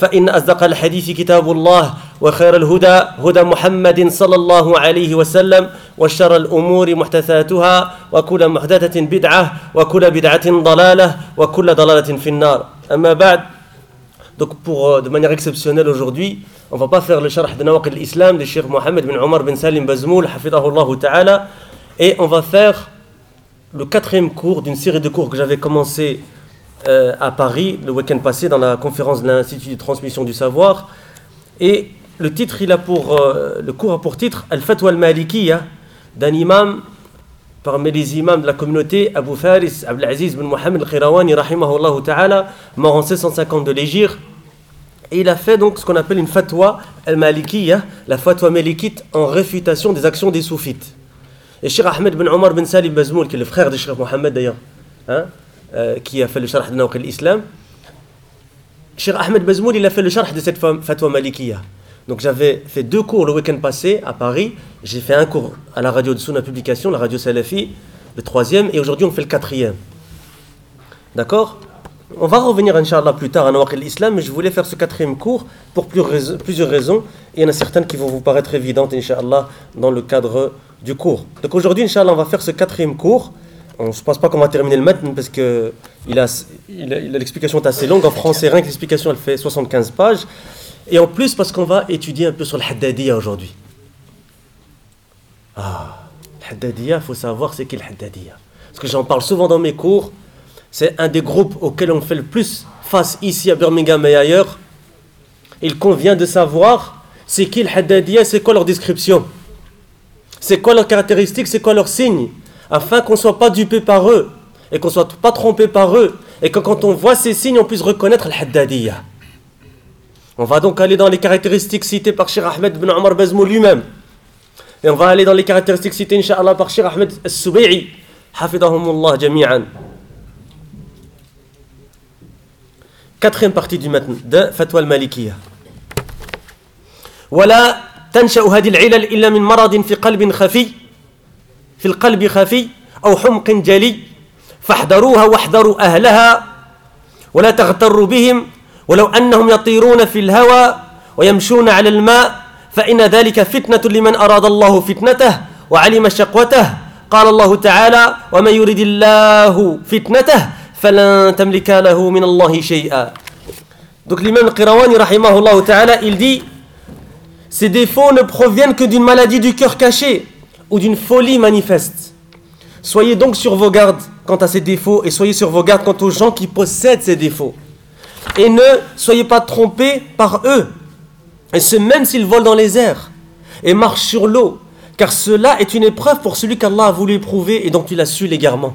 فإن أصدق الحديث كتاب الله وخير الهدى هدى محمد صلى الله عليه وسلم وشر الأمور محدثاتها وكل محدثة بدعة وكل بدعة ضلالة وكل ضلالة في النار أما بعد Donc pour, euh, de manière exceptionnelle aujourd'hui, on va pas faire le sharh de Nawaq al-Islam de Cheikh Mohammed bin Omar bin Salim Bazmoul, hafidahullah ta'ala, et on va faire le quatrième cours d'une série de cours que j'avais commencé euh, à Paris le week-end passé dans la conférence de l'Institut de transmission du savoir. Et le titre, il a pour, euh, le cours a pour titre Al-Fatwa al-Malikiyya d'un imam parmi les imams de la communauté, Abu Faris Abdelaziz bin Mohamed al-Khirawani, rahimahullah ta'ala, mort en 1650 de l'Égypte. Et il a fait donc ce qu'on appelle une fatwa al-Malikiyya, la fatwa malikite en réfutation des actions des soufites. Et Cheikh Ahmed bin Omar bin Salim Bazmoul, qui est le frère de Cheikh Mohammed d'ailleurs, hein, qui a fait le sharh de Nawq al-Islam, Cheikh Ahmed Bazmoul, il a fait le sharh de cette fatwa Malikiyya. Donc j'avais fait deux cours le week-end passé à Paris. J'ai fait un cours à la radio de Sunna Publication, la radio Salafi, le troisième, et aujourd'hui on fait le quatrième. D'accord? On va revenir, Inch'Allah, plus tard à Nawaq l'Islam, mais je voulais faire ce quatrième cours pour plusieurs raisons. Il y en a certaines qui vont vous paraître évidentes, Inch'Allah, dans le cadre du cours. Donc aujourd'hui, Inch'Allah, on va faire ce quatrième cours. Je ne pense pas qu'on va terminer le matin parce que l'explication est assez longue. En français, rien que l'explication, elle fait 75 pages. Et en plus, parce qu'on va étudier un peu sur le Haddadiyya aujourd'hui. Ah, le il faut savoir c'est qui le Haddadiyya. Parce que j'en parle souvent dans mes cours. C'est un des groupes auxquels on fait le plus face ici à Birmingham et ailleurs. Il convient de savoir c'est qui le Haddadiyya, c'est quoi leur description? C'est quoi leurs caractéristiques, c'est quoi leurs signes? Afin qu'on ne soit pas dupé par eux et qu'on ne soit pas trompé par eux. Et que quand on voit ces signes, on puisse reconnaître le Haddadiyya. On va donc aller dans les caractéristiques citées par Cheikh Ahmed bin Omar Bazmou lui-même. Et on va aller dans les caractéristiques citées, Inch'Allah, par Cheikh Ahmed Al-Subi'i. Hafidahumullah jami'an. Quatrième partie du matin de Fatwa al-Malikiyya. ولا تنشأ هذه العلل إلا من مرض في قلب خفي في القلب خفي أو حمق جلي فاحذروها واحذروا أهلها ولا تغتروا بهم ولو أنهم يطيرون في الهوى ويمشون على الماء فإن ذلك فتنة لمن أراد الله فتنته وعلم شقوته. قال الله تعالى ومن يرد الله فتنته فلن تملك له من الله شيئا. Donc l'imam Qirawani rahimahullah ta'ala il dit Ces défauts ne proviennent que d'une maladie du cœur caché. Ou d'une folie manifeste. Soyez donc sur vos gardes quant à ces défauts et soyez sur vos gardes quant aux gens qui possèdent ces défauts. Et ne soyez pas trompés par eux, et ce même s'ils volent dans les airs et marchent sur l'eau, car cela est une épreuve pour celui qu'Allah a voulu éprouver et dont il a su l'égarement.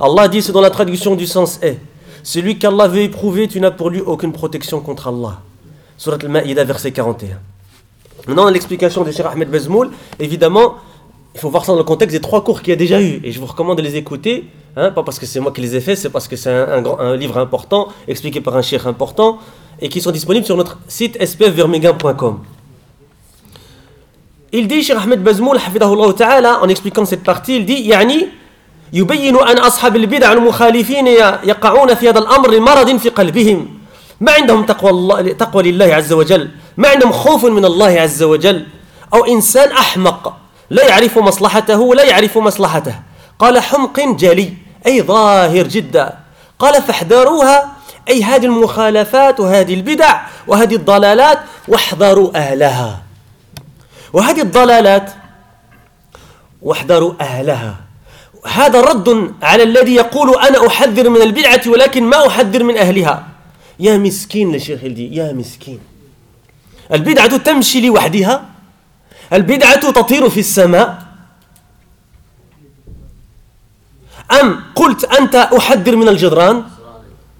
Allah dit ce dont la traduction du sens est Celui qu'Allah veut éprouver, tu n'as pour lui aucune protection contre Allah. Surat al-Ma'ida, verset 41. Maintenant, l'explication de Cheikh Ahmed Bezmoul, évidemment, il faut voir ça dans le contexte des trois cours qu'il y a déjà eu. Et je vous recommande de les écouter, hein, pas parce que c'est moi qui les ai faits, c'est parce que c'est un, un, livre important, expliqué par un cheikh important, et qui sont disponibles sur notre site spfvermega.com. Il dit, Cheikh Ahmed Bazmoul, ta'ala, en expliquant cette partie, il dit, يعني يبين أن أصحاب البدع المخالفين يقعون في هذا الأمر لمرض في قلبهم ما عندهم تقوى, الله تقوى لله عز وجل ما عندهم خوف من الله عز وجل أو إنسان أحمق لا يعرف مصلحته ولا يعرف مصلحته. قال حمق جلي أي ظاهر جدا. قال فاحذروها أي هذه المخالفات وهذه البدع وهذه الضلالات واحذروا أهلها. وهذه الضلالات واحذروا أهلها. هذا رد على الذي يقول أنا أحذر من البدعة ولكن ما أحذر من أهلها. يا مسكين الشيخ الدي يا مسكين. البدعة تمشي لوحدها البدعة تطير في السماء. أم قلت أنت أحذر من الجدران؟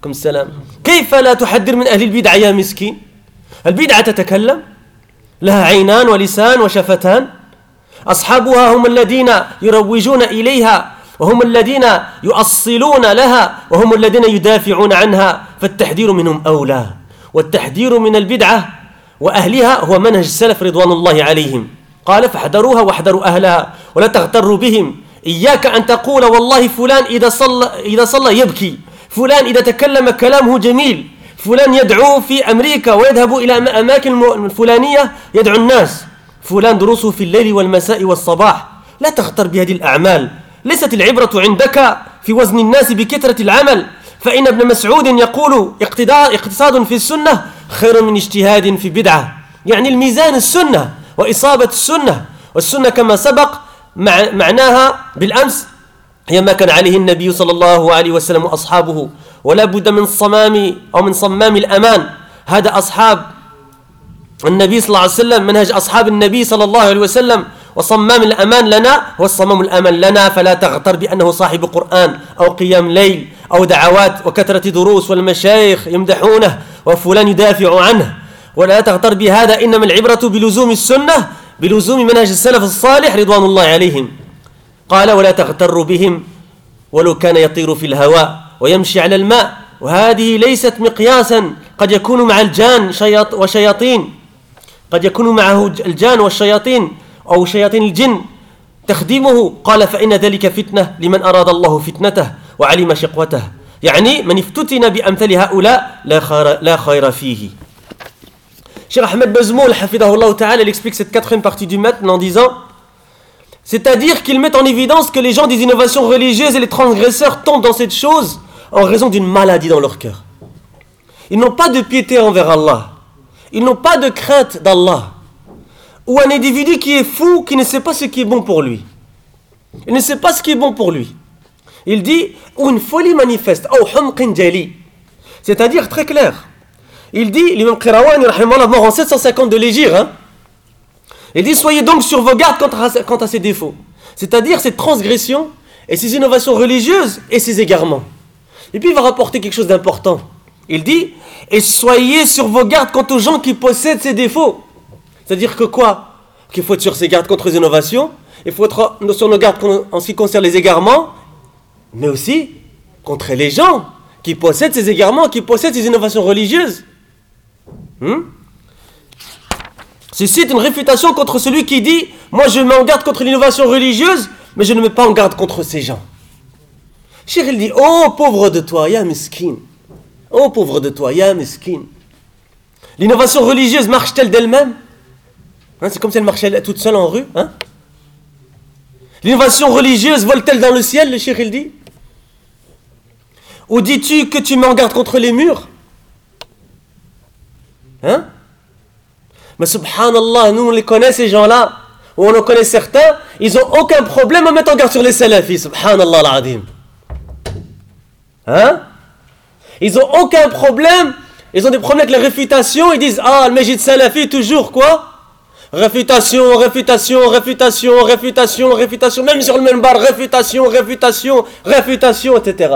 كم السلام. كيف لا تحذر من أهل البدع يا مسكين؟ البدعة تتكلم. لها عينان ولسان وشفتان. أصحابها هم الذين يروجون إليها وهم الذين يؤصلون لها وهم الذين يدافعون عنها. فالتحذير منهم أولى. والتحذير من البدعة وأهلها هو منهج السلف رضوان الله عليهم. قال فاحذروها واحذروا أهلها ولا تغتروا بهم. إياك أن تقول والله فلان إذا صلى, إذا صلى يبكي. فلان إذا تكلم كلامه جميل. فلان يدعو في أمريكا ويذهب إلى أماكن الفلانية يدعو الناس. فلان دروسه في الليل والمساء والصباح. لا تغتر بهذه الأعمال. ليست العبرة عندك في وزن الناس بكثرة العمل. فإن ابن مسعود يقول اقتصاد في السنة خير من اجتهاد في بدعة. يعني الميزان السنة وإصابة السنة والسنة كما سبق مع معناها بالأمس هي ما كان عليه النبي صلى الله عليه وسلم وأصحابه. ولا بد من صمام أو من صمام الأمان. هذا أصحاب النبي صلى الله عليه وسلم منهج أصحاب النبي صلى الله عليه وسلم. وصمام الأمان لنا هو الصمام الأمان لنا فلا تغتر بأنه صاحب قرآن أو قيام ليل أو دعوات وكثرة دروس والمشايخ يمدحونه وفلان يدافع عنه. ولا تغتر بهذا إنما العبرة بلزوم السنة بلزوم منهج السلف الصالح رضوان الله عليهم. قال ولا تغتر بهم ولو كان يطير في الهواء ويمشي على الماء وهذه ليست مقياسا قد يكون مع الجان شياط وشياطين. قد يكون معه الجان والشياطين أو شياطين الجن. تخديمه قال فإن ذلك فتنة لمن أراد الله فتنته وعلم شقوته. يعني من افتتن بأمثال هؤلاء لا خير, لا خير فيه. Cheikh Ahmed Bezmoul, il explique cette quatrième partie du matin en disant C'est-à-dire qu'il met en évidence que les gens des innovations religieuses et les transgresseurs tombent dans cette chose en raison d'une maladie dans leur cœur. Ils n'ont pas de piété envers Allah. Ils n'ont pas de crainte d'Allah. Ou un individu qui est fou, qui ne sait pas ce qui est bon pour lui. Il ne sait pas ce qui est bon pour lui. Il dit, ou une folie manifeste, c'est-à-dire très clair. Il dit, l'imam mort en 750 de l'Égypte, hein. il dit, soyez donc sur vos gardes quant à, quant à ces défauts. C'est-à-dire cette transgression et ces innovations religieuses et ces égarements. Et puis il va rapporter quelque chose d'important. Il dit, et soyez sur vos gardes quant aux gens qui possèdent ces défauts. C'est-à-dire que quoi? Qu'il faut être sur ses gardes contre les innovations, il faut être sur nos gardes en ce qui concerne les égarements, mais aussi contre les gens qui possèdent ces égarements, qui possèdent ces innovations religieuses. Hmm? Ceci est une réfutation contre celui qui dit Moi je mets en garde contre l'innovation religieuse, mais je ne mets pas en garde contre ces gens. Cheikh il dit Oh pauvre de toi, ya miskin. Oh pauvre de toi, ya miskin. L'innovation religieuse marche-t-elle d'elle-même? Hein, c'est comme si elle marchait toute seule en rue. Hein? L'innovation religieuse vole-t-elle dans le ciel, le shir il dit? Ou dis-tu que tu mets en garde contre les murs? Hein? Mais subhanallah, nous on les connaît ces gens-là, ou on en connaît certains, ils n'ont aucun problème à mettre en garde sur les salafis, subhanallah l'adim. Hein? Ils n'ont aucun problème, ils ont des problèmes avec la réfutation, ils disent Ah, le Majid Salafi, toujours quoi? Réfutation, réfutation, réfutation, réfutation, réfutation, même sur le même bar, réfutation, réfutation, réfutation, etc.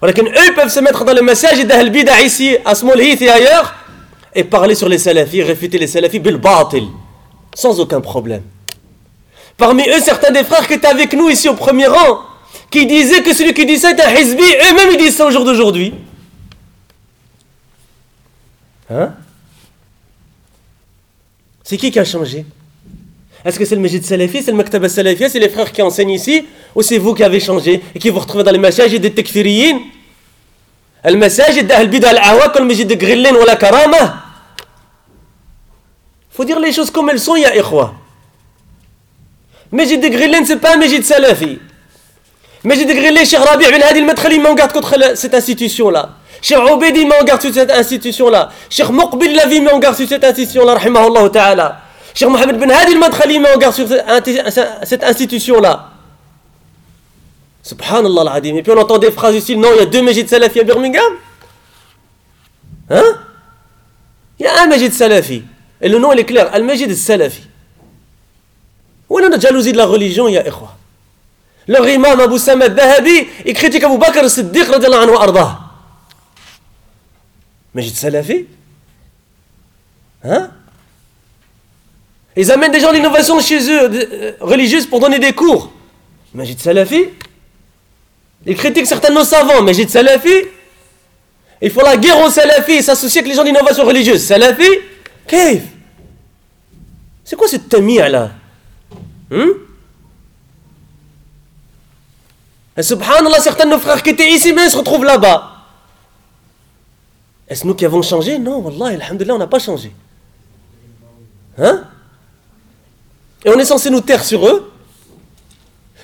Voilà eux peuvent se mettre dans le message d'Ahl Bida ici, à Small Heath et ailleurs, et parler sur les salafis, réfuter les salafis, bil batil, sans aucun problème. Parmi eux, certains des frères qui étaient avec nous ici au premier rang, qui disaient que celui qui dit ça est un hizbi, eux-mêmes ils disent ça au jour d'aujourd'hui. Hein c'est qui qui a changé Est-ce que c'est le Majid Salafi, c'est le Maktab Salafi, c'est les frères qui enseignent ici Ou c'est vous qui avez changé et qui vous retrouvez dans les massages des tekfiriyin المساجد أهل بدع الأهواء كالمسجد de Grillin ou la Karama faut dire les choses comme elles sont, ya ikhwa. Majid de Grillin, c'est pas un Majid Salafi. Majid de Grillin, Cheikh Rabi' Ben Hadi al-Madkhali, m'en garde contre cette institution-là. Cheikh Obedi met garde sur cette institution-là. Cheikh Muqbil Lavi met en garde sur cette institution-là, rahimahullah ta'ala. Cheikh Mohamed Ben Hadi al-Madkhali garde sur cette institution-là. Subhanallah. Et puis on entend des phrases ici, non, il y a deux Majid Salafi à Birmingham. Hein? Il y a un Majid Salafi. Et le nom, il est clair. Al-Majid Salafi. Où est la jalousie de la religion, il y a ikhwa? Leur imam Abu Samad Dahabi, il critique Abu Bakr al-Siddiq radiallahu anhu arda. Majid Salafi Hein? Ils amènent des gens d'innovation chez eux, euh, religieuses, pour donner des cours. Majid Salafi Ils critiquent certains de nos savants. Majid Salafi Il faut la guerre aux Salafis, s'associer avec les gens d'innovation religieuse. Salafi Qu'est-ce C'est quoi cette tamia là? Et subhanallah, certains de nos frères qui étaient ici, mais ils se retrouvent là-bas. Est-ce nous qui avons changé? Non, wallah, alhamdulillah, on n'a pas changé. Hein? Et on est censé nous taire sur eux.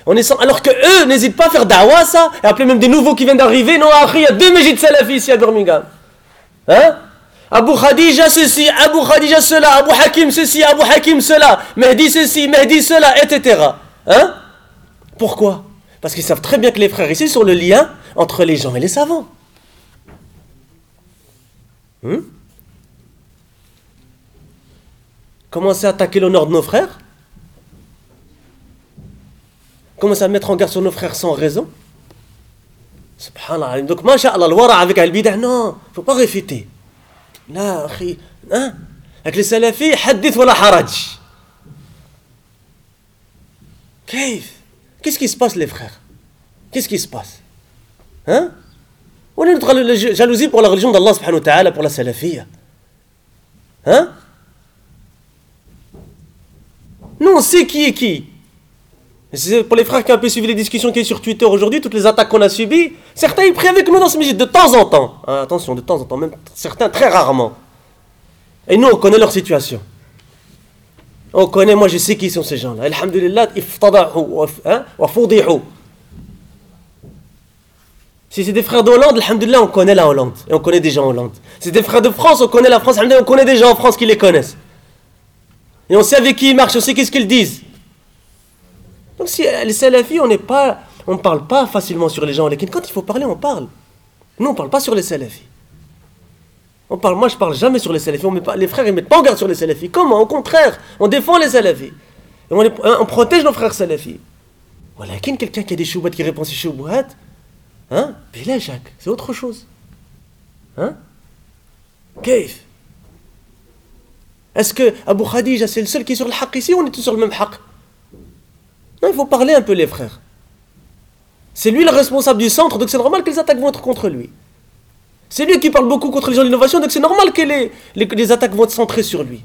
On est Alors que eux n'hésitent pas à faire dawa, ça, et appeler même des nouveaux qui viennent d'arriver. Non, après, il y a deux Mejid Salafi ici à Birmingham. Hein? Abu Khadija ceci, Abu Khadija cela, Abu Hakim ceci, Abu Hakim cela, Mehdi ceci, Mehdi cela, etc. Hein? Pourquoi? Parce qu'ils savent très bien que les frères ici sont le lien entre les gens et les savants. Hmm Commencer à attaquer l'honneur de nos frères? Commencer à mettre en garde sur nos frères sans raison? Subhanallah. Donc, masha'Allah, le wara avec al-bid'ah, non, faut pas réfuter. Là, hein Avec les salafis, hadith wala haraj. Qu'est-ce qui se passe, les frères Qu'est-ce qui se passe Hein Où est notre jalousie pour la religion d'Allah subhanahu wa ta'ala, pour la salafia Hein nous, on sait qui est qui? Pour les frères qui ont un peu suivi les discussions qui sont sur Twitter aujourd'hui, toutes les attaques qu'on a subies, certains ils prient avec nous dans ce musique de temps en temps. Hein, attention, de temps en temps, même certains très rarement. Et nous, on connaît leur situation. On connaît, moi je sais qui sont ces gens-là. Alhamdulillah, hein, Si c'est des frères de Hollande, alhamdulillah, on connaît la Hollande. Et on connaît des gens en Hollande. Si c'est des frères de France, on connaît la France, on connaît des gens en France qui les connaissent. Et on sait avec qui ils marchent, on sait qu'est-ce qu'ils disent. Donc si les salafis, on ne parle pas facilement sur les gens. Quand il faut parler, on parle. Nous, on ne parle pas sur les salafis. On parle, moi, je parle jamais sur les salafis. On les frères, ils mettent pas en garde sur les salafis. Comment? Au contraire, on défend les salafis. Et on, protège nos frères salafis. Voilà, quelqu'un qui a des choubats qui répond à ces choubats, hein? Là, Jacques, c'est autre chose. Hein? Kaif est-ce que Abu Khadija, c'est le seul qui est sur le haq ici ou on est tous sur le même haq? Il faut parler un peu, les frères. C'est lui le responsable du centre, donc c'est normal que les attaques vont être contre lui. C'est lui qui parle beaucoup contre les gens de l'innovation, donc c'est normal que les, les, attaques vont être centrées sur lui.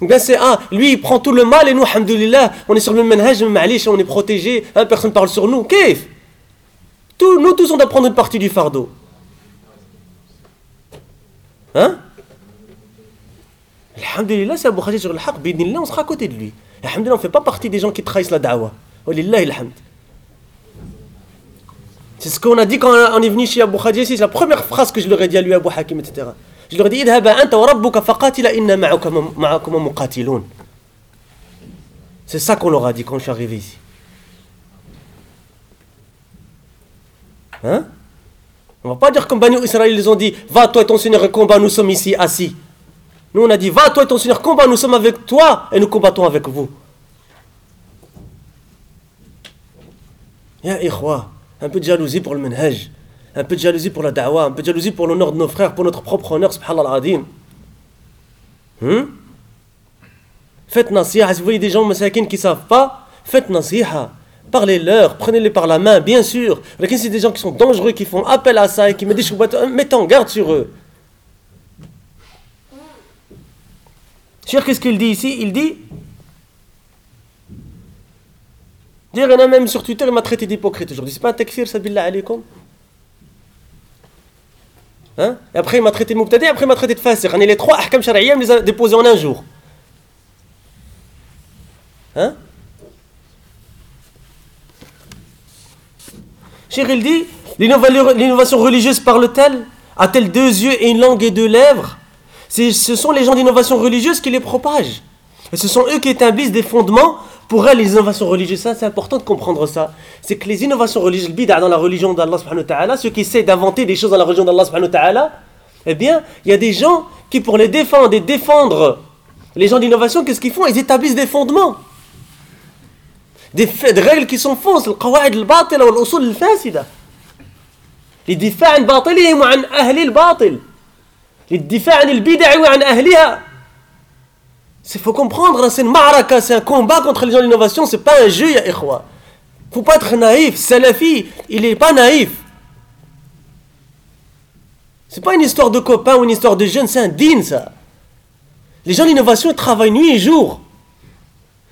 Ben c'est ah, lui il prend tout le mal et nous, alhamdoulilah, on est sur le même manhaj, on est protégé, hein, personne ne parle sur nous. Qu'est-ce Nous tous on doit prendre une partie du fardeau. Hein? Alhamdulillah, c'est Abu Khadija sur le haq, on sera à côté de lui. Alhamdulillah, on ne fait pas partie des gens qui trahissent la da'wah. C'est ce qu'on a dit quand on est venu chez Abu Khadija, c'est la première phrase que je leur ai dit à lui, Abu Hakim, etc. Je leur ai dit, C'est ça qu'on leur a dit quand je suis arrivé ici. Hein? On va pas dire comme Bani Israël, ils ont dit, va toi et ton Seigneur combat, nous sommes ici assis. Nous, on a dit, va toi et ton Seigneur, combat, nous sommes avec toi et nous combattons avec vous. Ya ikhwa, un peu de jalousie pour le menhaj, un peu de jalousie pour la da'wah, un peu de jalousie pour l'honneur de nos frères, pour notre propre honneur, subhanallah al-adim. Hmm? Faites nasiha, si vous voyez des gens masakin qui ne savent pas, faites nasiha. Parlez-leur, prenez-les par la main, bien sûr. Mais c'est des gens qui sont dangereux, qui font appel à ça et qui mettent des mettez en garde sur eux. Cher, qu'est-ce qu'il dit ici? Il dit Dire, il y en a même sur Twitter, il m'a traité d'hypocrite aujourd'hui. C'est pas un takfir, ça billah alaykoum? Hein? Et après, il m'a traité de après, il m'a traité de fasir. Les trois ahkam shari'iyya, il les a déposés en un jour. Hein? Cher, il dit L'innovation religieuse parle-t-elle? A-t-elle deux yeux et une langue et deux lèvres? ce sont les gens d'innovation religieuse qui les propagent. Et ce sont eux qui établissent des fondements pour elles, les innovations religieuses. Ça, c'est important de comprendre ça. C'est que les innovations religieuses, le bid'a dans la religion d'Allah, ceux qui essaient d'inventer des choses dans la religion d'Allah, eh bien, il y a des gens qui, pour les défendre et défendre les gens d'innovation, qu'est-ce qu'ils font? Ils établissent des fondements. Des, règles qui sont fausses. Les il faut comprendre, hein, c'est une maraka, c'est un combat contre les gens d'innovation, c'est pas un jeu, ya ikhwa. Faut pas être naïf. Salafi, il est pas naïf. C'est pas une histoire de copains ou une histoire de jeunes, c'est un din ça. Les gens d'innovation travaillent nuit et jour.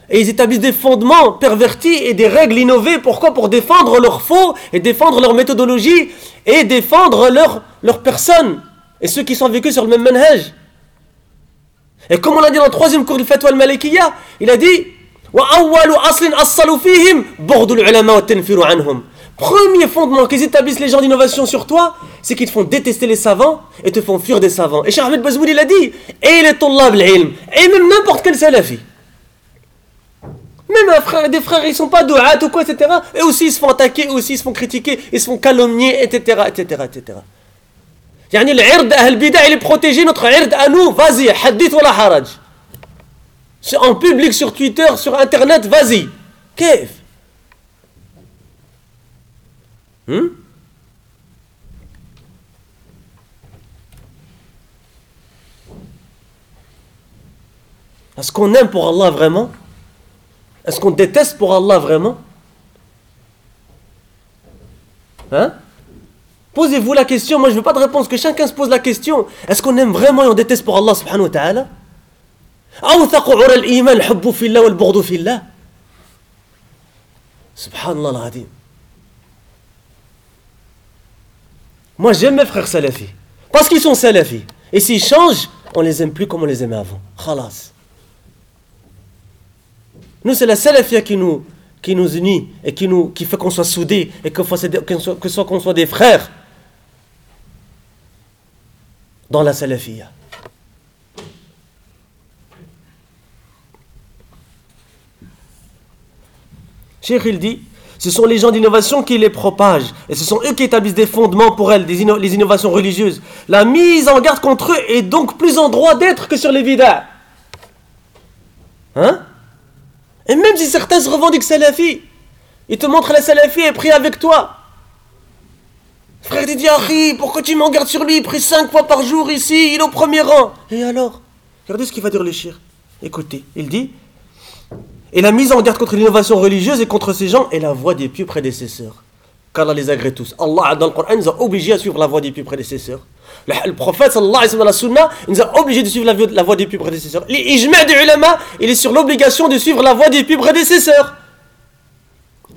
Et ils établissent des fondements pervertis et des règles innovées. Pourquoi? Pour défendre leurs faux et défendre leur méthodologie et défendre leur, leur personne. Et ceux qui sont vécus sur le même manhaj. Et comme on l'a dit dans le troisième cours du Fatwa al-Malikiyya, il a dit Premier fondement qu'ils établissent les gens d'innovation sur toi, c'est qu'ils te font détester les savants et te font fuir des savants. Et Cheikh Ahmed il a dit Et les et même n'importe quel salafi. Même des frères, ils sont pas douat ou quoi, etc. Et aussi ils se font attaquer, aussi ils se font critiquer, ils se font calomnier, etc. etc., etc. Yani le ird ahl bida, il est protégé, notre ird à nous, vas-y, hadith wala haraj. En public, sur Twitter, sur Internet, vas-y. Kef. Hmm? Est-ce qu'on aime pour Allah vraiment? Est-ce qu'on déteste pour Allah vraiment? Hein? Posez-vous la question, moi je ne veux pas de réponse, que chacun se pose la question. Est-ce qu'on aime vraiment et on déteste pour Allah subhanahu wa ta'ala? Subhanallah al Moi j'aime mes frères salafis. Parce qu'ils sont salafis. Et s'ils changent, on les aime plus comme on les aimait avant. Khalas. Nous c'est la salafia qui nous, qui nous unit et qui, nous, qui fait qu'on soit soudés et que, que, soit, qu'on soit des frères. Dans la salafia. Cheikh il dit, ce sont les gens d'innovation qui les propagent, et ce sont eux qui établissent des fondements pour elles, les innovations religieuses. La mise en garde contre eux est donc plus en droit d'être que sur les vidas. Hein? Et même si certains se revendiquent salafi, ils te montrent la salafi et prient avec toi. Frère Didier pourquoi tu m'en gardes sur lui? Il prie cinq fois par jour ici, il est au premier rang. Et alors? Regardez ce qu'il va dire le. Écoutez, il dit Et la mise en garde contre l'innovation religieuse et contre ces gens est la voie des pieux prédécesseurs. Qu'Allah les agrée tous. Allah, dans le Coran, nous a obligés à suivre la voie des pieux prédécesseurs. Le, prophète, sallallahu alayhi wa nous a obligés de suivre la, voie des pieux prédécesseurs. L'ijma' des ulama, il est sur l'obligation de suivre la voie des pieux prédécesseurs.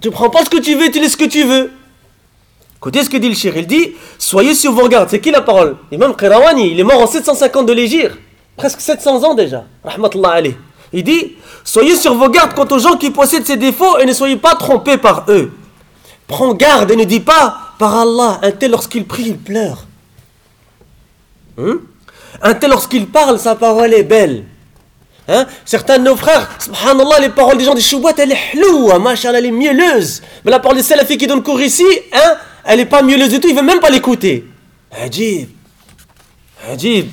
Tu prends pas ce que tu veux, tu laisses ce que tu veux. Écoutez ce que dit le shir? Il dit Soyez sur vos gardes. C'est qui la parole? Imam Qirawani, il est mort en 750 de l'Égir. Presque 700 ans déjà. Rahmatullah alayh. Il dit Soyez sur vos gardes quant aux gens qui possèdent ces défauts et ne soyez pas trompés par eux. Prends garde et ne dis pas Par Allah, un tel lorsqu'il prie, il pleure. Hein? Un tel lorsqu'il parle, sa parole est belle. Hein? Certains de nos frères, subhanallah, les paroles des gens des choubouat, elle est hloua, machallah, elle est mielleuse. Mais la parole des salafis qui donne cours ici, hein, elle n'est pas mielleuse du tout, il ne veut même pas l'écouter. Ajib. Ajib.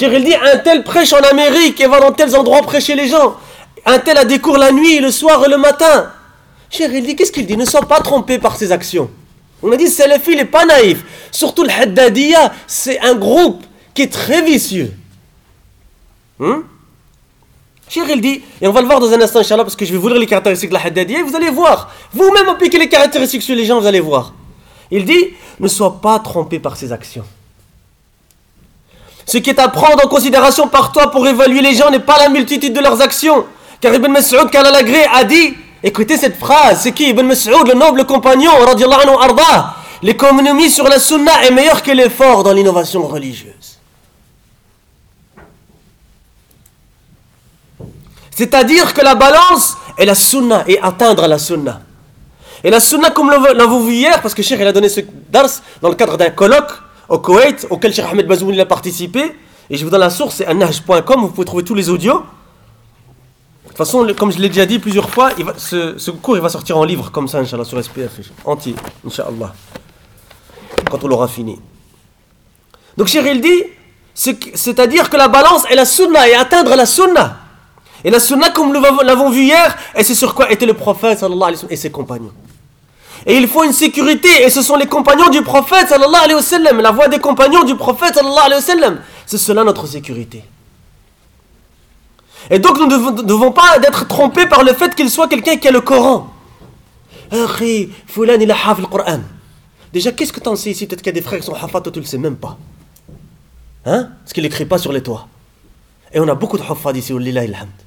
il dit, un tel prêche en Amérique et va dans tels endroits prêcher les gens. Un tel a des cours la nuit, le soir et le matin. il dit, qu'est-ce qu'il dit? Ne sois pas trompé par ses actions. On a dit, Salafi, il n'est pas naïf. Surtout le Haddadiya, c'est un groupe qui est très vicieux. Hum? il dit, et on va le voir dans un instant, Inch'Allah, parce que je vais vous lire les caractéristiques de la Haddadiya, et vous allez voir. Vous-même appliquez les caractéristiques sur les gens, vous allez voir. Il dit ne sois pas trompé par ses actions. Ce qui est à prendre en considération par toi pour évaluer les gens n'est pas la multitude de leurs actions. Car Ibn Mas'ud, Kalalagré, a dit écoutez cette phrase c'est qui Ibn Mas'ud, le noble compagnon, l'économie sur la sunna est meilleure que l'effort dans l'innovation religieuse. C'est-à-dire que la balance est la sunna et atteindre la sunna. Et la sunna, comme l'avons vu hier, parce que Cheikh il a donné ce dars dans le cadre d'un colloque au Koweït, auquel Cheikh Ahmed Bazouni a participé, et je vous donne la source, c'est annahj.com, vous pouvez trouver tous les audios. toute façon, comme je l'ai déjà dit plusieurs fois, ce, cours il va sortir en livre comme ça, Inch'Allah, sur SPF, entier, Inch'Allah, quand on l'aura fini. Donc, Cheikh, il dit, c'est-à-dire que la balance est la sunna et atteindre la sunna. Et la sunna, comme nous l'avons vu hier, et c'est sur quoi était le prophète sallallahu alayhi wa sallam, et ses compagnons. Et il faut une sécurité, et ce sont les compagnons du prophète sallallahu alayhi wa sallam, la voix des compagnons du prophète sallallahu alayhi wa sallam. C'est cela notre sécurité. Et donc nous ne devons, pas être trompés par le fait qu'il soit quelqu'un qui a le Coran. Fulan il a le Coran. Déjà, qu'est-ce que tu en sais ici? Peut-être qu'il y a des frères qui sont hafat, toi tu ne le sais même pas. Hein? Parce qu'il n'écrit pas sur les toits. Et on a beaucoup de hafad ici, walillah ilhamd.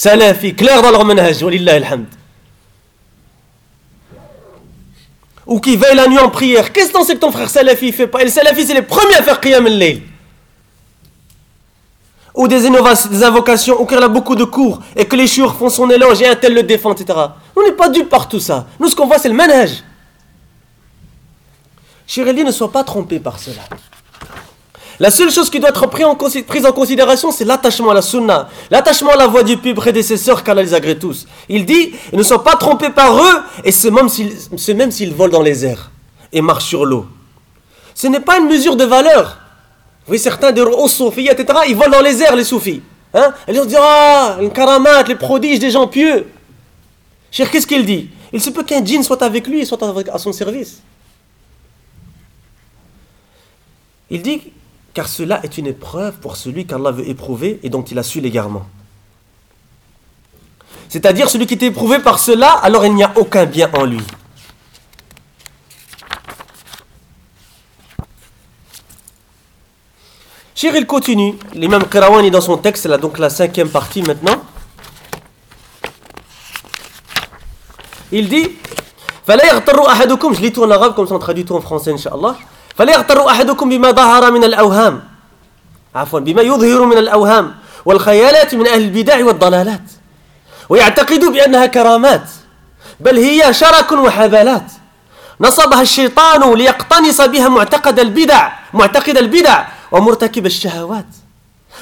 Salafi, clair dans leur walillah ilhamd. Ou qui veille la nuit en prière. Qu'est-ce que sais que ton frère Salafi fait pas? Et Salafi, c'est les premiers à faire qiyam al-layl ou des, invocations, ou qu'il a beaucoup de cours, et que les chouurs font son éloge et un tel le défend, etc. On n'est pas dupes par tout ça. Nous, ce qu'on voit, c'est le manège. Chirelli, ne soit pas trompé par cela. La seule chose qui doit être prise en, considération, c'est l'attachement à la sunna, l'attachement à la voix du plus prédécesseur qu'Allah les agrée tous. Il dit, ne soient pas trompés par eux, et c'est même s'ils volent dans les airs et marchent sur l'eau. Ce n'est pas une mesure de valeur voyez, certains des soufis, etc., ils volent dans les airs, les soufis. Et ils vont dire, ah, les karamat, les prodiges des gens pieux. Cher, qu'est-ce qu'il dit? Il se peut qu'un djinn soit avec lui, soit à son service. Il dit, car cela est une épreuve pour celui qu'Allah veut éprouver et dont il a su l'égarement. C'est-à-dire celui qui est éprouvé par cela, alors il n'y a aucun bien en lui. Shir, il continue. L'imam Qirawan est dans son texte, là, donc la cinquième partie maintenant. Il dit Je lis tout en arabe comme ça on traduit tout en français, Inch'Allah. شاء الله فلا يغتر أحدكم بما ظهر من الأوهام. عفوا بما يظهر من الأوهام والخيالات من أهل البدع والضلالات. ويعتقد بأنها كرامات بل هي شرك وحبالات. نصبها الشيطان ليقتنص بها معتقد البدع معتقد البدع ومرتكب الشهوات.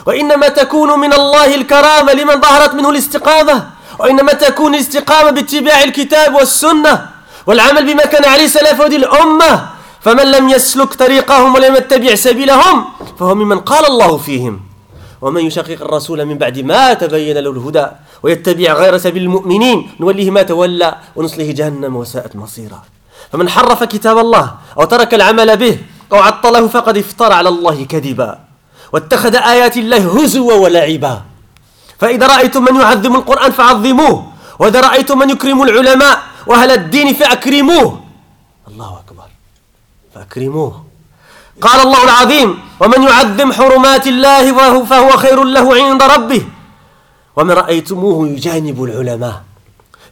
وإنما تكون من الله الكرامة لمن ظهرت منه الاستقامة. وإنما تكون الاستقامة باتباع الكتاب والسنة والعمل بما كان عليه سلف الأمة. فمن لم يسلك طريقهم ولم يتبع سبيلهم فهو ممن قال الله فيهم. ومن يشقق الرسول من بعد ما تبين له الهدى ويتبع غير سبيل المؤمنين نوليه ما تولى ونصله جهنم وساءت مصيرا. فمن حرف كتاب الله أو ترك العمل به أو عطله فقد افترى على الله كذبا. واتخذ آيات الله هزوا ولعبا. فإذا رأيتم من يعظم القرآن فعظموه وإذا رأيتم من يكرم العلماء وأهل الدين فأكرموه. فأكرموه. قال الله العظيم ومن يعظم حرمات الله فهو خير له عند ربه. ومن رأيتموه يجانب العلماء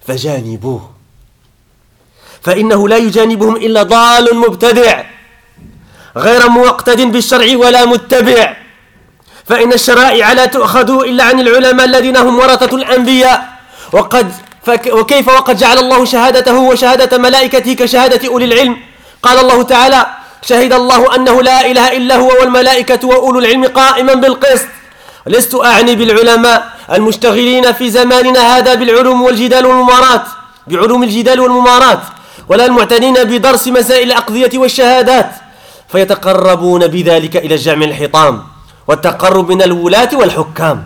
فجانبوه. فإنه لا يجانبهم إلا ضال مبتدع غير مقتد بالشرع ولا متبع. فإن الشرائع لا تؤخذ إلا عن العلماء الذين هم ورثة الأنبياء. وقد وكيف وقد جعل الله شهادته وشهادة ملائكته كشهادة أولي العلم؟ قال الله تعالى شهد الله أنه لا إله إلا هو والملائكة وأولو العلم قائما بالقسط. لست أعني بالعلماء المشتغلين في زماننا هذا بالعلوم والجدال والممارات. بعلوم الجدال والممارات ولا المعتنين بدرس مسائل الأقضية والشهادات. فيتقربون بذلك إلى جمع الحطام والتقرب من الولاة والحكام.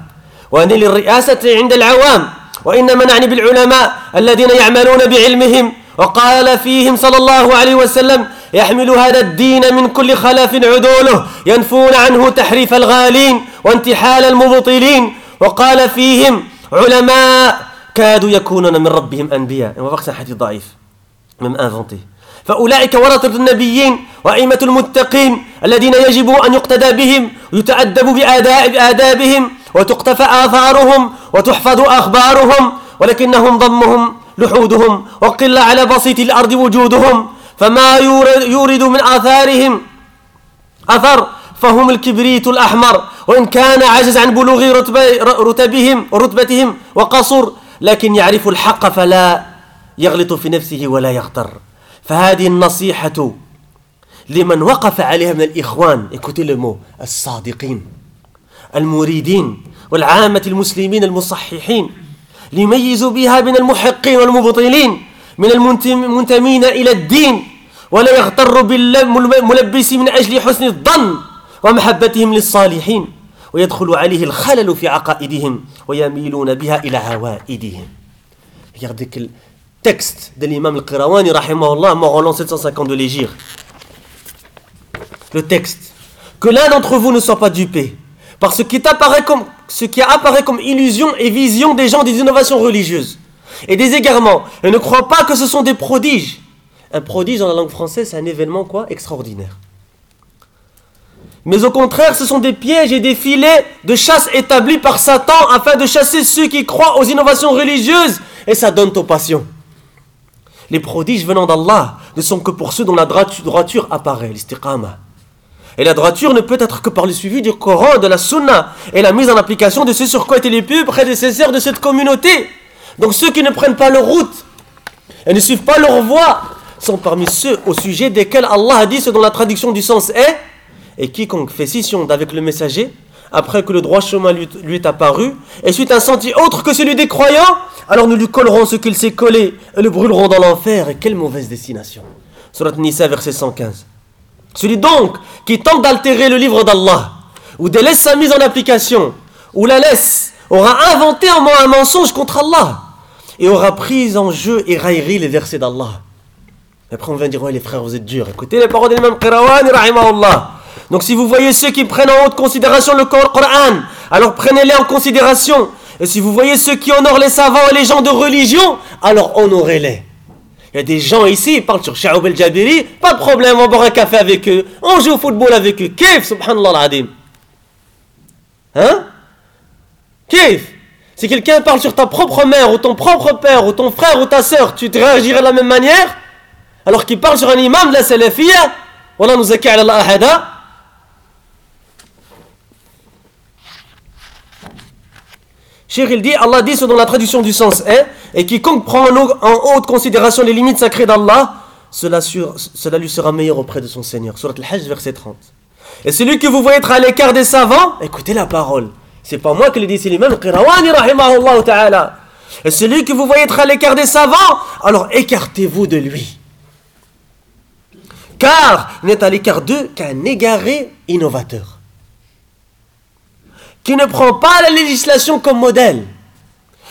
ونيل الرئاسة عند العوام وإنما نعني بالعلماء الذين يعملون بعلمهم. وقال فيهم صلى الله عليه وسلم يحمل هذا الدين من كل خلف عدوله ينفون عنه تحريف الغالين وانتحال المبطلين. وقال فيهم علماء كادوا يكونون من ربهم أنبياء. وفقس حديث ضعيف. Même inventé. فأولئك ورثة النبيين وأئمة المتقين الذين يجب أن يقتدى بهم ويتأدب بآدابهم وتقتفى آثارهم وتحفظ أخبارهم ولكنهم ضمهم لحودهم وقل على بسيط الأرض وجودهم فما يورد من آثارهم أثر فهم الكبريت الأحمر وإن كان عجز عن بلوغ رتبهم ورتبتهم وقصر لكن يعرف الحق فلا يغلط في نفسه ولا يغتر فهذه النصيحة لمن وقف عليها من الإخوان mot الصادقين المريدين والعامة المسلمين المصححين. ليميزوا بها بين المحقين والمبطلين من المنتمين إلى الدين ولا يغتر بالملبس من أجل حسن الظن ومحبتهم للصالحين ويدخل عليه الخلل في عقائدهم ويميلون بها إلى عوائدهم Regardez l'imam al-Qirawani, rahimahullah, mort en l'an 750 de l'Égypte. Le texte. Que l'un d'entre vous ne soit pas dupé par ce apparaît comme, ce qui apparaît comme illusion et vision des gens des innovations religieuses et des égarements. Et ne crois pas que ce sont des prodiges. Un prodige dans la langue française, c'est un événement quoi Extraordinaire. Mais au contraire, ce sont des pièges et des filets de chasse établis par Satan afin de chasser ceux qui croient aux innovations religieuses et ça donne aux passions. Les prodiges venant d'Allah ne sont que pour ceux dont la droiture apparaît. Et la droiture ne peut être que par le suivi du Coran, de la Sunna et la mise en application de ce sur quoi étaient les plus prédécesseurs de cette communauté. Donc ceux qui ne prennent pas leur route et ne suivent pas leur voie sont parmi ceux au sujet desquels Allah a dit ce dont la traduction du sens est et quiconque fait scission d'avec le messager, après que le droit chemin lui, est apparu, et suit un sentier autre que celui des croyants, alors nous lui collerons ce qu'il s'est collé et le brûlerons dans l'enfer. Et quelle mauvaise destination. Surat Nisa, verset 115. Celui donc qui tente d'altérer le livre d'Allah, ou délaisse sa mise en application, ou la laisse, aura inventé un mensonge contre Allah, et aura pris en jeu et raillerie les versets d'Allah. Après on vient dire, ouais les frères vous êtes durs. Écoutez les paroles de l'imam Qirawani, rahimahullah. Donc si vous voyez ceux qui prennent en haute considération le Coran, alors prenez-les en considération. Et si vous voyez ceux qui honorent les savants et les gens de religion, alors honorez-les. Il y a des gens ici, ils parlent sur Sha'oub el-Jabiri, pas de problème, on boire un café avec eux, on joue au football avec eux. Kif, subhanallah. Hein? Kif Si quelqu'un parle sur ta propre mère, ou ton propre père, ou ton frère, ou ta soeur, tu te réagirais de la même manière? Alors qu'il parle sur un imam de la salafiyya, voilà nous Allah Cher, il dit, Allah dit ce dont la traduction du sens est, et quiconque prend en haute considération les limites sacrées d'Allah, cela, lui sera meilleur auprès de son Seigneur. Surat al-Hajj, verset 30. Et celui que vous voyez être à l'écart des savants, écoutez la parole. C'est pas moi qui le dis, c'est rahimahullah ta'ala. Et celui que vous voyez être à l'écart des savants, alors écartez-vous de lui. Car il n'est à l'écart d'eux qu'un égaré innovateur qui ne prend pas la législation comme modèle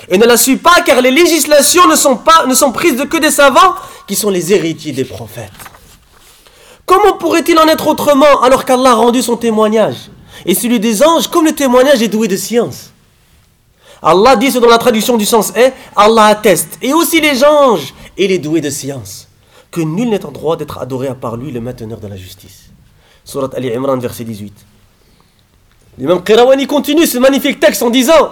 et ne la suit pas car les législations ne sont, pas, prises que des savants qui sont les héritiers des prophètes. Comment pourrait-il en être autrement alors qu'Allah a rendu son témoignage et celui des anges comme le témoignage est doué de science? Allah dit ce dont la traduction du sens est Allah atteste et aussi les anges et les doués de science que nul n'est en droit d'être adoré à part lui le mainteneur de la justice. Surat Ali Imran verset 18. L'imam Qirawani continue ce magnifique texte en disant,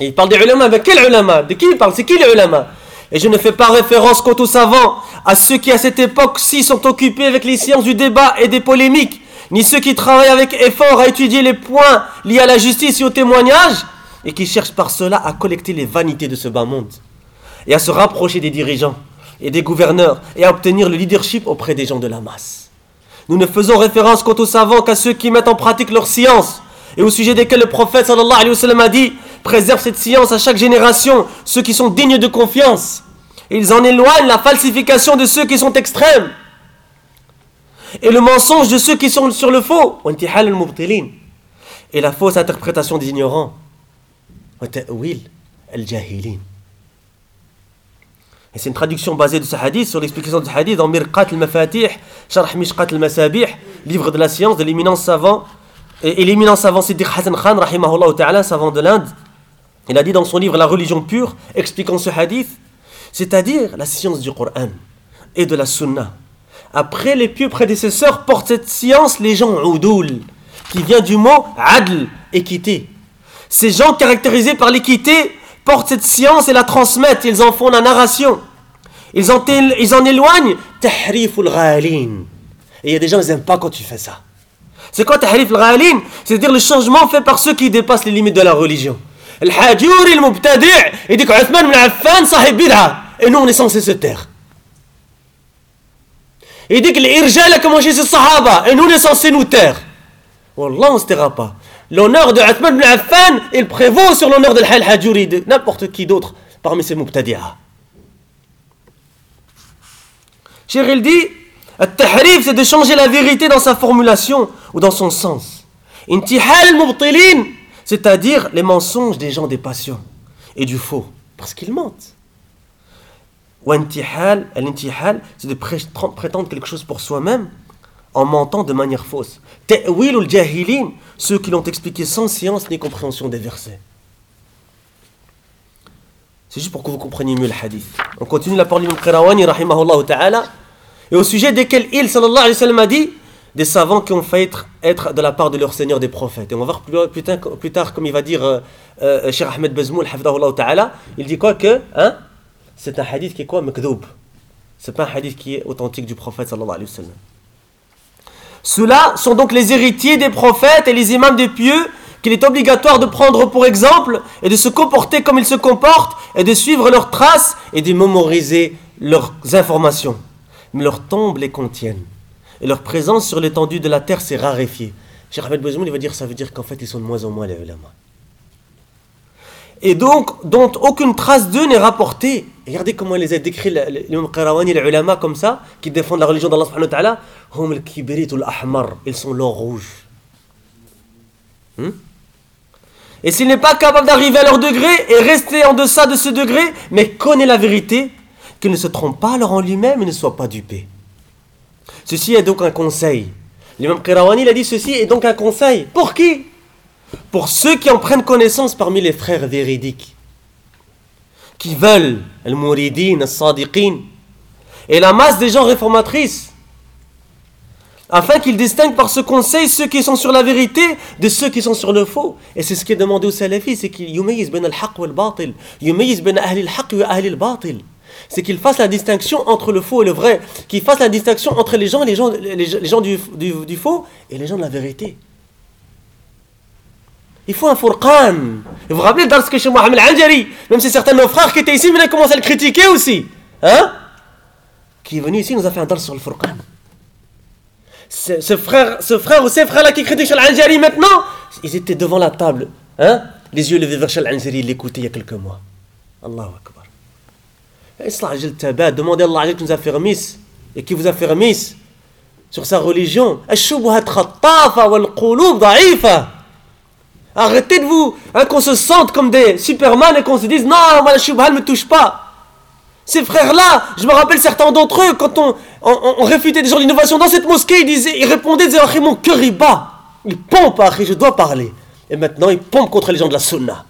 il parle des ulama, avec quel ulama? De qui il parle? C'est qui les ulama? Et je ne fais pas référence quant aux savants, à ceux qui à cette époque-ci sont occupés avec les sciences du débat et des polémiques, ni ceux qui travaillent avec effort à étudier les points liés à la justice et au témoignage, et qui cherchent par cela à collecter les vanités de ce bas monde, et à se rapprocher des dirigeants et des gouverneurs, et à obtenir le leadership auprès des gens de la masse. Nous ne faisons référence quant aux savants qu'à ceux qui mettent en pratique leur science, et au sujet desquels le prophète a dit préserve cette science à chaque génération, ceux qui sont dignes de confiance. Ils en éloignent la falsification de ceux qui sont extrêmes et le mensonge de ceux qui sont sur le faux. Et la fausse interprétation des ignorants. Et c'est une traduction basée de ce hadith sur l'explication ce hadith dans Mirqat al-Mafatih, Sharh Mishqat al-Masabih, livre de la science de l'éminent savant et, l'éminent savant Siddiq Hassan Khan, rahimahullah ta'ala, savant de l'Inde, il a dit dans son livre La religion pure, expliquant ce hadith, c'est-à-dire la science du Coran et de la Sunna. Après, les pieux prédécesseurs portent cette science les gens oudoul, qui vient du mot adl, équité. Ces gens caractérisés par l'équité portent cette science et la transmettent, ils en font la narration. Ils en, éloignent tahriful ghalin. Et il y a des gens, ils n'aiment pas quand tu fais ça. C'est quoi tahrif al-ghalin? C'est-à-dire le changement fait par ceux qui dépassent les limites de la religion. Al-Hajuri, al-Mubtadi' il dit qu'Uthman ibn Affan, sahib bid'a. Et nous, on est censé se taire. Il dit que l'Irjal a commencé ses sahaba. Et nous, on est censé nous taire. Wallah, on ne se taira pas. l'honneur de Athman ibn Affan, il prévaut sur l'honneur de Al-Hajuri, de n'importe qui d'autre parmi ces Mubtadi'a. Cheikh il dit, Al-Tahrif, c'est de changer la vérité dans sa formulation ou dans son sens. Intihal al c'est-à-dire les mensonges des gens des passions et du faux, parce qu'ils mentent. Ou intihal, c'est de prétendre quelque chose pour soi-même en mentant de manière fausse. Ta'wil ou jahilin, ceux qui l'ont expliqué sans science ni compréhension des versets. C'est juste pour que vous compreniez mieux le hadith. On continue la parole du Qirawani, rahimahullah ta'ala. Et au sujet desquels il, sallallahu alayhi wa sallam, a dit des savants qui ont fait être, de la part de leur Seigneur des prophètes. Et on va voir plus, tard, comme il va dire euh, euh, Cheikh Ahmed Bazmoul, ta'ala, il dit quoi que hein, c'est un hadith qui est quoi Mekdoub. C'est pas un hadith qui est authentique du prophète sallallahu alayhi wa sallam. Ceux-là sont donc les héritiers des prophètes et les imams des pieux qu'il est obligatoire de prendre pour exemple et de se comporter comme ils se comportent et de suivre leurs traces et de mémoriser leurs informations. Mais leurs tombes les contiennent. Et leur présence sur l'étendue de la terre s'est raréfiée. Cheikh Ahmed Bouzmoun, il va dire ça veut dire qu'en fait ils sont de moins en moins les ulama. Et donc, dont aucune trace d'eux n'est rapportée. Regardez comment il les a décrits, l'imam Qarawani, les ulama comme ça, qui défendent la religion d'Allah subhanahu wa ta'ala. Hum ils sont l'or rouge. Hmm? Et s'il n'est pas capable d'arriver à leur degré et rester en deçà de ce degré, mais connaît la vérité, qu'il ne se trompe pas alors en lui-même et ne soit pas dupé. Ceci est donc un conseil. L'imam Qirawani a dit ceci est donc un conseil. Pour qui? Pour ceux qui en prennent connaissance parmi les frères véridiques, qui veulent al-mouridin, al-sadiqin, et la masse des gens réformatrices afin qu'ils distinguent par ce conseil ceux qui sont sur la vérité de ceux qui sont sur le faux. Et c'est ce qui est demandé aux salafis, c'est qu'ils yumayiz ben al-haq wa al-batil, yumayiz ben ahli al-haq wa al-batil. C'est qu'ils fassent la distinction entre le faux et le vrai, qu'ils fassent la distinction entre les gens, les gens, les gens du, du, faux et les gens de la vérité. Il faut un furqan. Et vous vous rappelez dans ce que chez Mohamed Al-Anjari, même si certains de nos frères qui étaient ici, ils commencé à le critiquer aussi. Hein Qui est venu ici, nous a fait un dar sur le furqan ce, frère, ce frère ou ces frères-là qui critiquent Al-Anjari maintenant, ils étaient devant la table, hein, les yeux levés vers Al-Anjari, ils l'écoutaient il y a quelques mois. Allahu Akbar. Demandez à Allah qui nous a fait remise et qui vous a fait remise? Sur sa religion. Arrêtez de vous, hein, qu'on se sente comme des superman et qu'on se dise non, moi la shubha ne me touche pas. Ces frères-là, je me rappelle certains d'entre eux, quand on, réfutait des gens d'innovation dans cette mosquée, ils, disaient, ils répondaient, ils disaient, mon cœur il bat. Il pompe, je dois parler. Et maintenant, il pompe contre les gens de la sunna.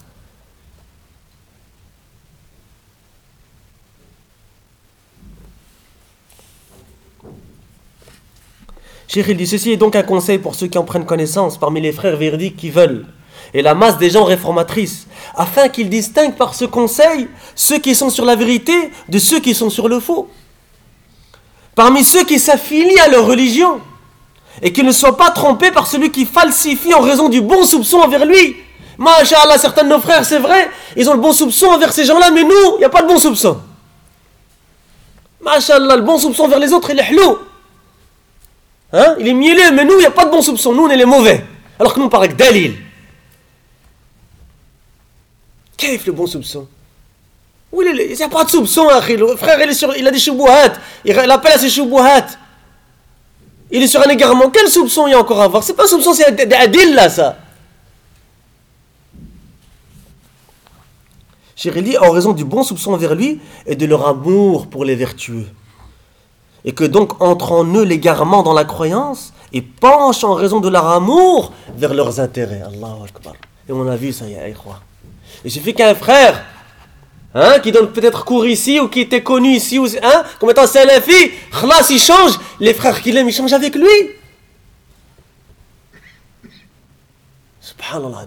Cheikh, dit ceci est donc un conseil pour ceux qui en prennent connaissance parmi les frères véridiques qui veulent et la masse des gens réformatrices, afin qu'ils distinguent par ce conseil ceux qui sont sur la vérité de ceux qui sont sur le faux. Parmi ceux qui s'affilient à leur religion, et qu'ils ne soient pas trompés par celui qui falsifie en raison du bon soupçon envers lui. Masha'Allah, certains de nos frères, c'est vrai, ils ont le bon soupçon envers ces gens-là, mais nous, il n'y a pas de bon soupçon. Masha'Allah, le bon soupçon envers les autres, il est hlou. Hein? Il est mielleux, mais nous, il n'y a pas de bon soupçon. Nous, on est les mauvais. Alors que nous, on parle avec Dalil. Qu'est-ce le bon soupçon? Il n'y a pas de soupçon, le frère, il, est sur, il a des choubouhats. Il, appelle à ses choubouhats. Il est sur un égarement. Quel soupçon il y a encore à avoir? C'est pas un soupçon, c'est adil là, ça. Chérélie, en raison du bon soupçon envers lui et de leur amour pour les vertueux et que donc entre en eux l'égarement dans la croyance et penchent en raison de leur amour vers leurs intérêts. Allahu Akbar. Et on a vu ça, ya Et Il suffit qu'un frère, hein, qui donne peut-être cours ici ou qui était connu ici, ou, hein, comme étant salafi, khlas, il change, les frères qu'il aime, ils changent avec lui. Subhanallah.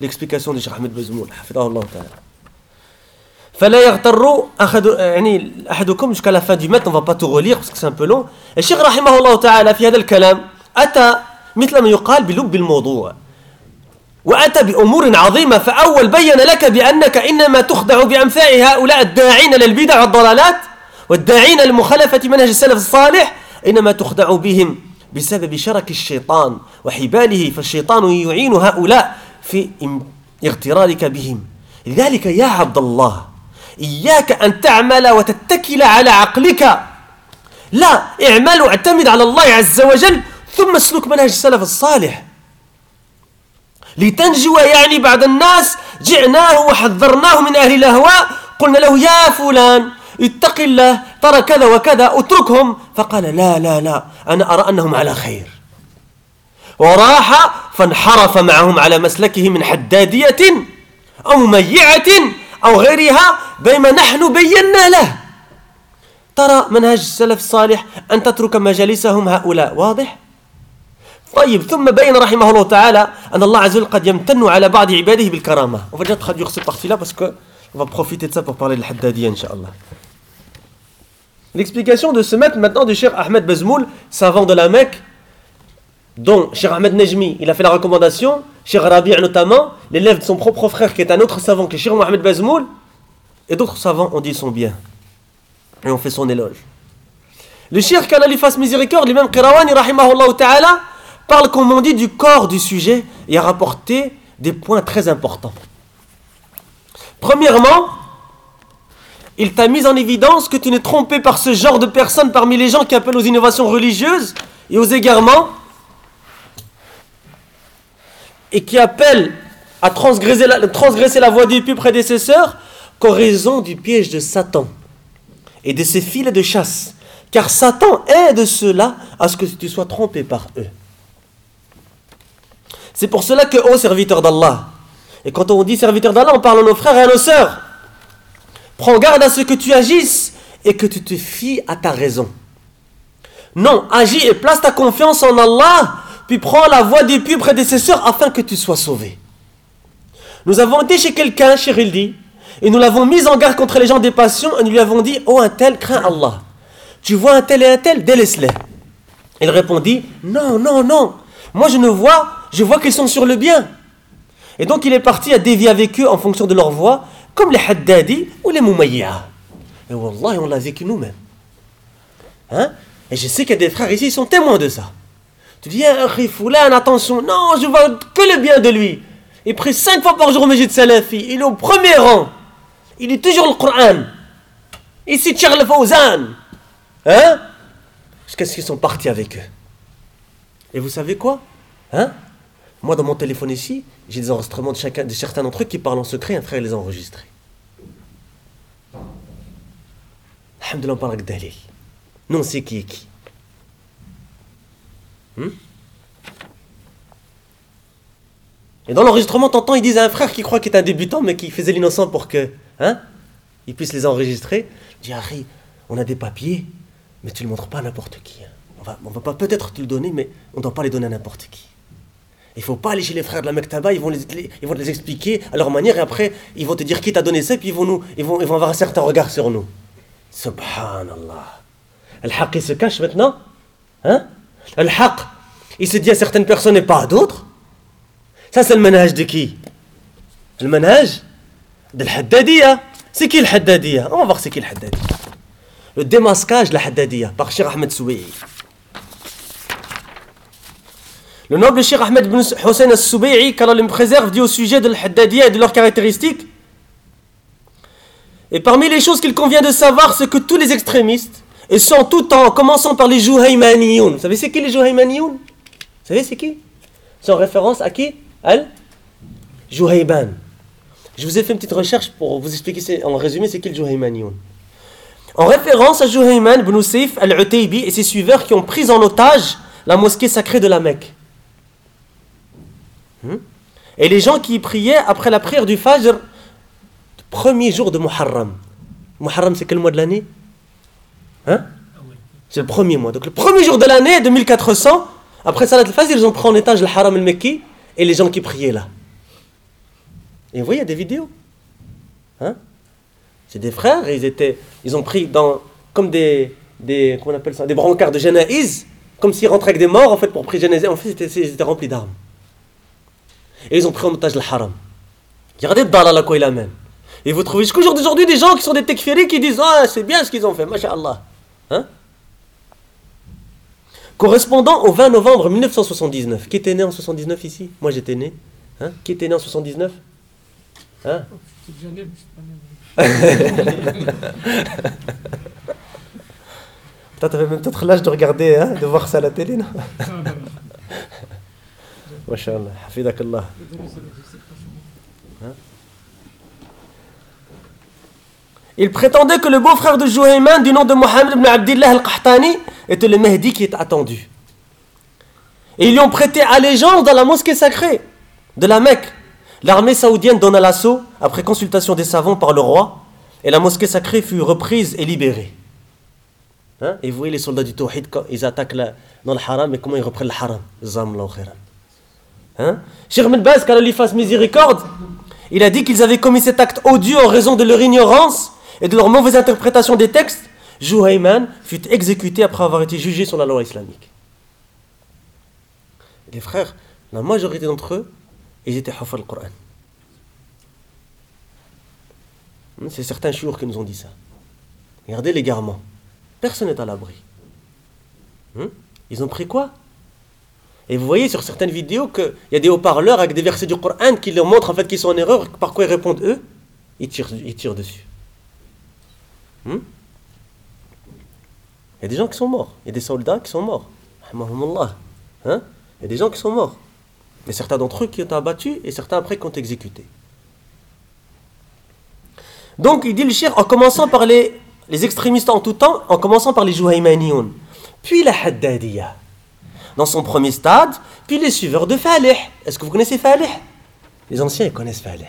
L'explication de Cheikh Ahmed Bezmoun, ta'ala. فلا يغتر أحد يعني أحدكم jusqu'à la fin du matin on va pas tout relire parce que c'est un الشيخ رحمه الله تعالى في هذا الكلام أتى مثل ما يقال بلب الموضوع. وأتى بأمور عظيمة فأول بين لك بأنك إنما تخدع بأمثال هؤلاء الداعين للبدع والضلالات والداعين لمخالفة منهج السلف الصالح إنما تخدع بهم بسبب شرك الشيطان وحباله فالشيطان يعين هؤلاء في اغترارك بهم. لذلك يا عبد الله إياك أن تعمل وتتكل على عقلك. لا اعمل واعتمد على الله عز وجل ثم اسلك منهج السلف الصالح. لتنجو يعني بعد الناس جعناه وحذرناه من أهل الأهواء قلنا له يا فلان اتق الله ترى كذا وكذا اتركهم. فقال لا لا لا أنا أرى أنهم على خير. وراح فانحرف معهم على مسلكه من حدادية أو ميعة أو غيرها بما نحن بينا له. ترى منهج السلف الصالح أن تترك مجالسهم هؤلاء واضح؟ طيب ثم بين رحمه الله تعالى أن الله عز وجل قد يمتن على بعض عباده بالكرامة. وفجأة قد يغسل تغسيلها بس كو va profiter de ça pour parler de l'haddadiyya inshallah. L'explication de ce maître maintenant du cher Ahmed Bezmoul savant de la Mecque dont Cheikh Ahmed Nejmi, il a fait la recommandation, Cheikh Rabi' notamment, l'élève de son propre frère qui est un autre savant que Cheikh Mohamed Bezmoul, et d'autres savants ont dit son bien. Et ont fait son éloge. Le Cheikh qu'Allah fasse miséricorde, l'imam Qirawani, rahimahullah ta'ala, parle, comme on dit, du corps du sujet et a rapporté des points très importants. Premièrement, il t'a mis en évidence que tu n'es trompé par ce genre de personnes parmi les gens qui appellent aux innovations religieuses et aux égarements et qui appellent à transgresser la, transgresser la voie des pieux prédécesseurs qu'en raison du piège de Satan et de ses filets de chasse. Car Satan aide cela à ce que tu sois trompé par eux. C'est pour cela que, ô serviteur d'Allah, et quand on dit serviteur d'Allah, on parle à nos frères et à nos sœurs. Prends garde à ce que tu agisses et que tu te fies à ta raison. Non, agis et place ta confiance en Allah, puis prends la voie des pieux prédécesseurs afin que tu sois sauvé. Nous avons été chez quelqu'un, chez Rildi, et nous l'avons mis en garde contre les gens des passions, et nous lui avons dit Oh, un tel craint Allah. Tu vois un tel et un tel, délaisse-les. Il répondit Non, non, non. Moi, je ne vois je vois qu'ils sont sur le bien. Et donc il est parti à dévier avec eux en fonction de leur voix, comme les Haddadi ou les Moumayya. Et Wallah, on l'a vécu nous-mêmes. Hein? Et je sais qu'il y a des frères ici, ils sont témoins de ça. Tu dis, ah, Foulan, attention, non, je vois que le bien de lui. Il prie cinq fois par jour au Majid Salafi, il est au premier rang. Il lit toujours le Coran. Il cite Charles Fawzan. Hein? Qu'est-ce qu'ils sont partis avec eux? Et vous savez quoi? Hein? Moi, dans mon téléphone ici, j'ai des enregistrements de, chacun, de certains d'entre eux qui parlent en secret, un frère les a enregistrés. Alhamdulillah, on parle avec Dalil. Non, c'est qui est qui? Hmm? Et dans l'enregistrement, t'entends, ils disent à un frère qui croit qu'il est un débutant, mais qui faisait l'innocent pour que, hein, il puisse les enregistrer. Il dit, Harry, on a des papiers, mais tu ne le montres pas à n'importe qui. Hein. On va, on va pas peut-être te le donner, mais on ne doit pas les donner à n'importe qui. Il faut pas aller chez les frères de la Mektaba, ils vont, les, ils vont les expliquer à leur manière et après ils vont te dire qui t'a donné ça puis ils vont, nous, ils vont, ils avoir un certain regard sur nous. Subhanallah. Al-Haq il se cache maintenant hein? Al-Haq il se dit à certaines personnes et pas à d'autres. Ça c'est le manhaj de qui? Le manhaj de l'Haddadiyya. C'est qui le On va voir c'est qui le. Le démasquage de la par Cheikh Ahmed. Le noble Cheikh Ahmed bin Hussein al-Subai'i, qu'Allah le préserve, dit au sujet de l'Haddadiyya et de leurs caractéristiques. Et parmi les choses qu'il convient de savoir, c'est que tous les extrémistes, et sont tout en commençant par les Juhaymaniyoun. Vous savez c'est qui les Juhaymaniyoun Vous savez c'est qui? C'est en référence à qui? Al Juhayban. Je vous ai fait une petite recherche pour vous expliquer en résumé c'est qui le Juhaymaniyoun. En référence à Juhayman ibn al-Utaybi et ses suiveurs qui ont pris en otage la mosquée sacrée de la Mecque. Hmm? Et les gens qui priaient après la prière du Fajr, premier jour de Muharram. Muharram, c'est quel mois de l'année? Hein? C'est le premier mois. Donc le premier jour de l'année, de 1400, après Salat al-Fajr, ils ont pris en étage le Haram al-Mekki et les gens qui priaient là. Et vous voyez, il y a des vidéos. Hein? C'est des frères, ils, étaient, ils ont pris dans, comme des, des, comment appelle ça, des brancards de Janaïs, comme s'ils rentraient avec des morts en fait pour prier Janaïs. En fait, c'était rempli d'armes. Et ils ont pris en otage le haram. Regardez Dalal à quoi il amène. Et vous trouvez jusqu'au jour d'aujourd'hui des gens qui sont des tekfiri qui disent Ah, c'est bien ce qu'ils ont fait, masha'Allah. Hein? Correspondant au 20 novembre 1979. Qui était né en 79 ici? Moi j'étais né. Hein? Qui était né en 79 Hein? Toi, t'avais même peut-être l'âge de regarder, hein, de voir ça à la télé, non? Masha'Allah, hafidakallah. Hein? Il prétendait que le beau-frère de Jouhayman, du nom de Mohammed ibn Abdillah al-Qahtani, était le Mahdi qui est attendu. Et ils lui ont prêté allégeance dans la mosquée sacrée de la Mecque. L'armée saoudienne donna l'assaut après consultation des savants par le roi, et la mosquée sacrée fut reprise et libérée. Hein? Et vous voyez les soldats du Tawhid, quand ils attaquent dans le haram, et comment ils reprennent le haram? Hein? Cheikh Baz, qu'Allah lui fasse miséricorde, il a dit qu'ils avaient commis cet acte odieux en raison de leur ignorance et de leur mauvaise interprétation des textes. Jouhayman fut exécuté après avoir été jugé sur la loi islamique. Les frères, la majorité d'entre eux, ils étaient hafal le Coran. C'est certains chouurs qui nous ont dit ça. Regardez l'égarement. Personne n'est à l'abri. Hmm? Ils ont pris quoi? Et vous voyez sur certaines vidéos qu'il y a des haut-parleurs avec des versets du Coran qui leur montrent en fait qu'ils sont en erreur. Par quoi ils répondent eux? Ils tirent, ils tirent dessus. Hmm? Il y a des gens qui sont morts. Il y a des soldats qui sont morts. Hein? Il y a des gens qui sont morts. Mais certains d'entre eux qui ont abattus et certains après qui ont exécutés. Donc il dit le shir en commençant par les les extrémistes en tout temps, en commençant par les Jouhaïmanioun, puis la Haddadiyya, dans son premier stade, puis les suiveurs de Falih. Est-ce que vous connaissez Falih? Les anciens, connaissent Falih.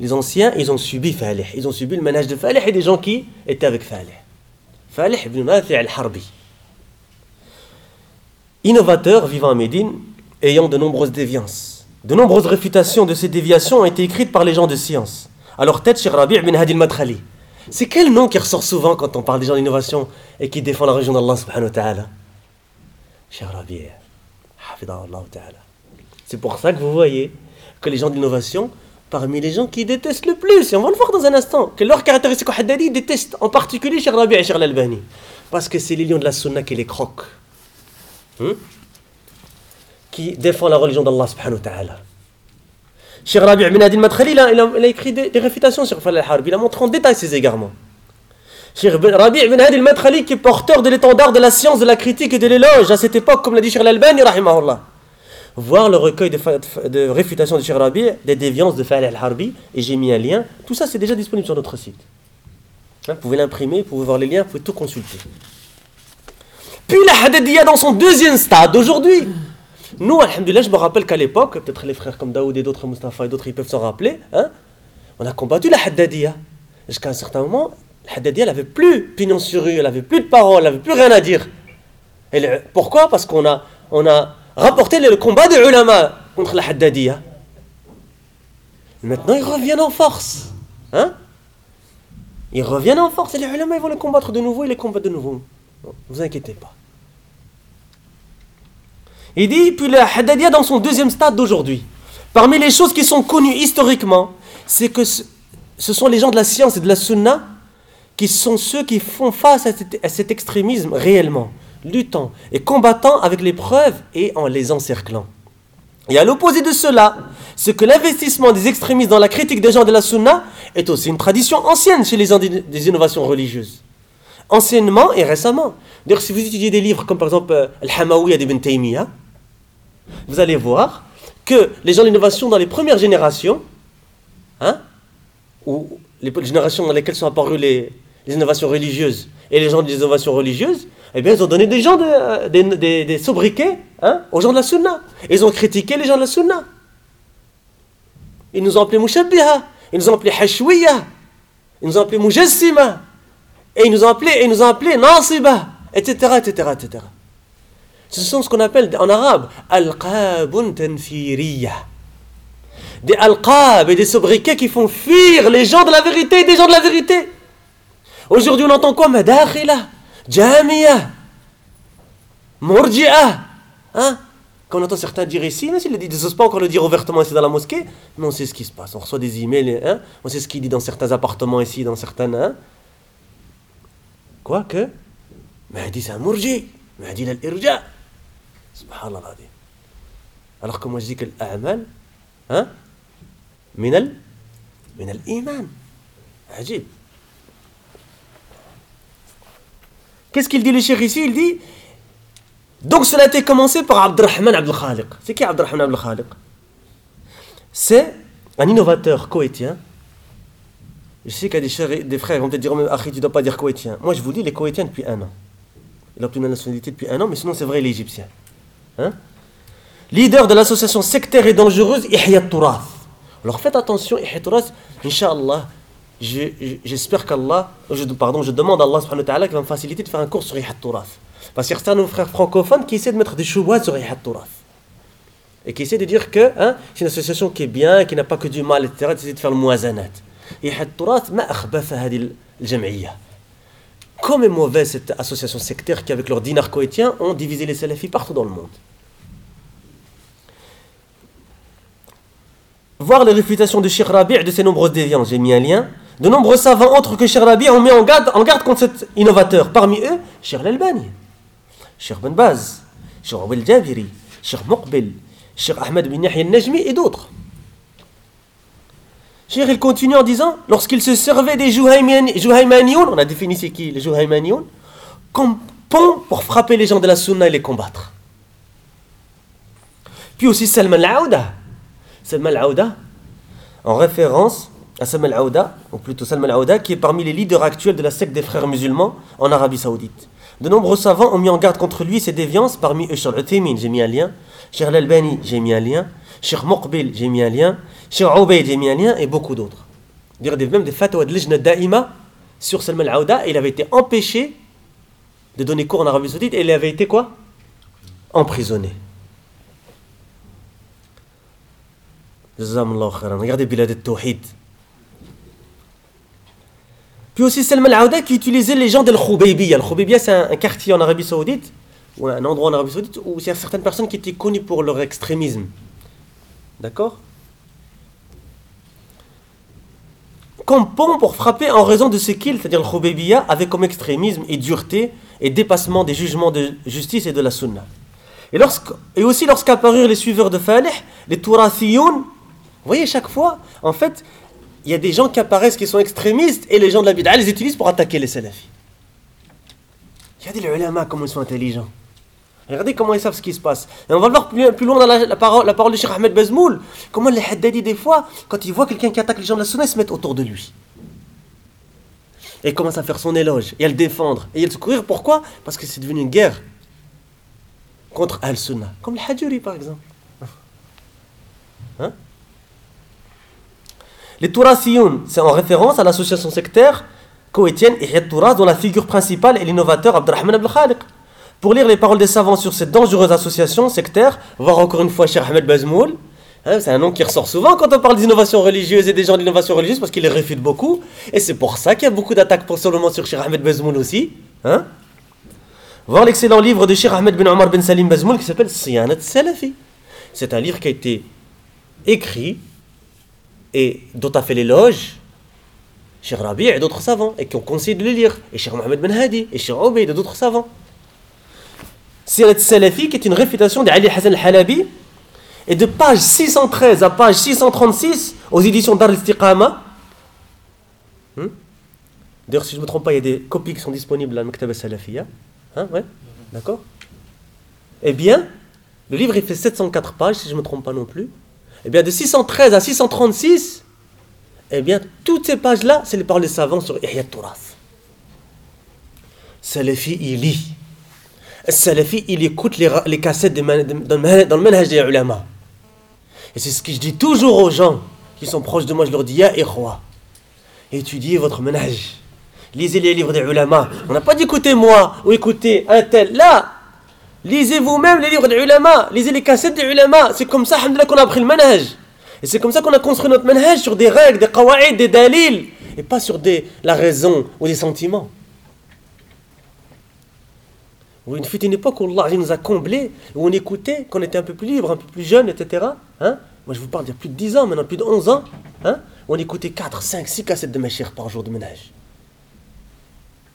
Les anciens, ils ont subi Falih. Ils ont subi le ménage de Falih et des gens qui étaient avec Falih. Falih ibn Mafi al-Harbi. Innovateur vivant à Médine, ayant de nombreuses déviances. De nombreuses réfutations de ces déviations ont été écrites par les gens de science. Alors tête, Cheikh Rabi' ibn Hadi al-Madkhali. C'est quel nom qui ressort souvent quand on parle des gens d'innovation et qui défend la région d'Allah subhanahu wa ta'ala C'est pour ça que vous voyez que les gens d'innovation, parmi les gens qui détestent le plus, et on va le voir dans un instant, que leur caractéristique Haddadi déteste en particulier Cheikh Rabi et Cheikh Al-Albani. Parce que c'est les lions de la sunna qui les croquent. Hmm? Qui défend la religion d'Allah subhanahu wa ta'ala. Cheikh Rabi' bin Adil Madkhali, il a, écrit des, réfutations sur Fal al-Harb. Il a montré en détail ses égarements. Cheikh Rabi' bin Adil Madkhali, qui est porteur de l'étendard de la science, de la critique et de l'éloge à cette époque, comme l'a dit Cheikh Al-Albani, rahimahullah. Voir le recueil de, réfutations de Cheikh des déviances de Fal al-Harbi, et j'ai mis un lien. Tout ça, c'est déjà disponible sur notre site. Hein, vous pouvez l'imprimer, vous pouvez voir les liens, vous pouvez tout consulter. Puis la Hadadiyya dans son deuxième stade aujourd'hui. Nous, alhamdulillah, je me rappelle qu'à l'époque, peut-être les frères comme Daoud et d'autres, Mustafa et d'autres, ils peuvent s'en rappeler, hein, on a combattu la Haddadiyya. Jusqu'à un certain moment, la Haddadiyya n'avait plus pignon sur rue, elle n'avait plus de parole, elle n'avait plus rien à dire. pourquoi? Parce qu'on a, on a rapporté le combat des ulama contre la Haddadiyya. Maintenant, ils reviennent en force. Hein? Ils reviennent en force et les ulama vont les combattre de nouveau et les combattre de nouveau. Ne vous inquiétez pas. Il dit, puis la Haddadiyya dans son deuxième stade d'aujourd'hui. Parmi les choses qui sont connues historiquement, c'est que ce, sont les gens de la science et de la sunna qui sont ceux qui font face à cet, extrémisme réellement, luttant et combattant avec les preuves et en les encerclant. Et à l'opposé de cela, c'est que l'investissement des extrémistes dans la critique des gens de la sunna est aussi une tradition ancienne chez les gens des innovations religieuses. Anciennement et récemment. D'ailleurs, si vous étudiez des livres comme par exemple euh, Al-Hamawiyya d'Ibn Taymiyyah, vous allez voir que les gens d'innovation dans les premières générations, hein, ou les générations dans lesquelles sont apparues les, innovations religieuses et les gens des innovations religieuses, eh bien, ils ont donné des gens, de, des, des, sobriquets hein, aux gens de la sunna. Ils ont critiqué les gens de la sunna. Ils nous ont appelés Mushabbiha, ils nous ont appelés Hashwiya, ils nous ont appelés Mujassima, et ils nous ont appelés, ils nous ont appelés Nasiba, etc., etc., etc. Ce sont ce qu'on appelle en arabe al-qabun tanfiriya. Des al-qab et des sobriquets qui font fuir les gens de la vérité et des gens de la vérité. Aujourd'hui, on entend quoi? Madakhila, Jamia, Murji'a. Hein? Quand on entend certains dire ici, mais ils ne osent pas encore le dire ouvertement ici dans la mosquée, mais on sait ce qui se passe. On reçoit des emails, hein on sait ce qu'il dit dans certains appartements ici, dans certains. Hein Quoi que Mahdi c'est un Murji, Mahdi il irja Subhanallah. Alors que moi je dis que l'amal, hein Minal, Minal iman. Ajib. Qu'est-ce qu'il dit le cheikh ici? Il dit Donc cela a été commencé par Abdurrahman Abdel Khaliq. C'est qui Abdurrahman Abdel Khaliq? C'est un innovateur koétien. Je sais qu'il y a des, frères qui vont te dire oh, Akhi, tu ne dois pas dire koétien. Moi je vous dis, les koétiens depuis un an. Il a obtenu la nationalité depuis un an, mais sinon c'est vrai, il est égyptien. Hein? Leader de l'association sectaire et dangereuse Ihya Turath. Alors faites attention, Ihya Turath, Inch'Allah, j'espère qu'Allah, pardon, je demande à Allah subhanahu ta'ala qu'il va me faciliter de faire un cours sur Ihya Turath. Parce qu'il y a certains de nos frères francophones qui essaient de mettre des choubouas sur Ihya Turath. Et qui essaient de dire que hein, c'est une association qui est bien, qui n'a pas que du mal, etc. Essaient de faire le muazanat. Ihya Turath, ma akhbatha hadi al-jam'iyya. Comme est mauvaise cette association sectaire qui, avec leurs dinars coétiens, ont divisé les salafis partout dans le monde. Voir les réfutations de Sheikh Rabi' de ses nombreuses déviances, j'ai mis un lien. De nombreux savants autres que Rabi' ont mis en garde, contre cet innovateur. Parmi eux, Sheikh Al-Albani, Sheikh Ben Baz, Sheikh Abel Jabiri, Sheikh Muqbil, Sheikh Ahmed bin Yahya al-Najmi et d'autres. Cheikh, il continue en disant lorsqu'il se servait des Juhaymanioun, on a défini c'est qui les Juhaymanioun, comme pont pour frapper les gens de la Sunna et les combattre. Puis aussi Salman al-Aouda. Salman al-Aouda, en référence Salman al-Aouda, ou plutôt Salman al-Aouda, qui est parmi les leaders actuels de la secte des frères musulmans en Arabie Saoudite. De nombreux savants ont mis en garde contre lui ses déviances, parmi eux Charles Uthaymin, j'ai mis un lien, al-Albani, j'ai mis un lien, Muqbil, j'ai mis un lien, Ubaid, j'ai mis un lien, et beaucoup d'autres. Même des fatwas de Da'ima sur Salman al-Aouda, il avait été empêché de donner cours en Arabie Saoudite et il avait été quoi? Emprisonné. Regardez Bilad al-Tawhid. Puis aussi Salman al-Aouda qui utilisait les gens d'Al Khoubaybiya. Al c'est un, quartier en Arabie Saoudite, ou un endroit en Arabie Saoudite où il y a certaines personnes qui étaient connues pour leur extrémisme. D'accord? Comme pont pour frapper en raison de ce qu'il, c'est-à-dire le avait comme extrémisme et dureté et dépassement des jugements de justice et de la sunna. Et, et aussi lorsqu'apparurent les suiveurs de Falih, les Turathiyoun, vous voyez chaque fois, en fait, il y a des gens qui apparaissent qui sont extrémistes et les gens de la bid'a les utilisent pour attaquer les salafis. Regardez les ulama comment ils sont intelligents. Regardez comment ils savent ce qui se passe. Et on va le voir plus, loin dans la, parole, la parole de Cheikh Ahmed Bezmoul. Comment les Haddadi, des fois, quand ils voient quelqu'un qui attaque les gens de la sunna, ils se mettent autour de lui. Et ils commencent à faire son éloge, et à le défendre, et à le secourir. Pourquoi? Parce que c'est devenu une guerre contre Al-Sunnah. Comme le Hajuri, par exemple. Les Tourassiyoun, c'est en référence à l'association sectaire coétienne Ihyat Touras, dont la figure principale est l'innovateur Abdurrahman Abdel Khaliq. Pour lire les paroles des savants sur cette dangereuse association sectaire, voir encore une fois Cheikh Ahmed Bazmoul, hein, c'est un nom qui ressort souvent quand on parle d'innovation religieuse et des gens d'innovation religieuse parce qu'il les réfute beaucoup. Et c'est pour ça qu'il y a beaucoup d'attaques pour seulement sur Cheikh Ahmed Bazmoul aussi. Hein. Voir l'excellent livre de Cheikh Ahmed bin Omar bin Salim Bazmoul qui s'appelle Siyanat Salafi. C'est un livre qui a été écrit et dont a fait l'éloge? Cheikh Rabi et d'autres savants, et qui ont conseillé de le lire, et Cheikh Mohamed Ben Hadi, et Cheikh Obeid et d'autres savants. Sirat Salafi, qui est une réfutation d'Ali Hassan al-Halabi, et de page 613 à page 636 aux éditions Dar al-Istiqama. Hmm? D'ailleurs, si je ne me trompe pas, il y a des copies qui sont disponibles à Maktab al-Salafiya. Hein, ouais? D'accord? Eh bien, le livre il fait 704 pages, si je ne me trompe pas non plus. Eh bien, de 613 à 636, eh bien, toutes ces pages-là, c'est les paroles des savants sur Ihya Turath. Salafi, il lit. Salafi, il écoute les, les cassettes dans le manhaj des ulama. Et c'est ce que je dis toujours aux gens qui sont proches de moi. Je leur dis, Ya Ikhwa, étudiez votre manhaj. Lisez les livres des ulama. On n'a pas d'écouter moi ou écouter un tel. Là, Lisez vous-même les livres des ulama, lisez les cassettes des ulama. C'est comme ça, qu'on a appris le manhaj. Et c'est comme ça qu'on a construit notre manhaj sur des règles, des qawa'id, des dalils, et pas sur des, la raison ou des sentiments. Une fut une époque où Allah nous a comblés, où on écoutait, qu'on était un peu plus libre, un peu plus jeune, etc. Hein? Moi je vous parle d'il y a plus de 10 ans, maintenant plus de 11 ans. Hein? On écoutait 4, 5, 6 cassettes de Machir par jour de ménage.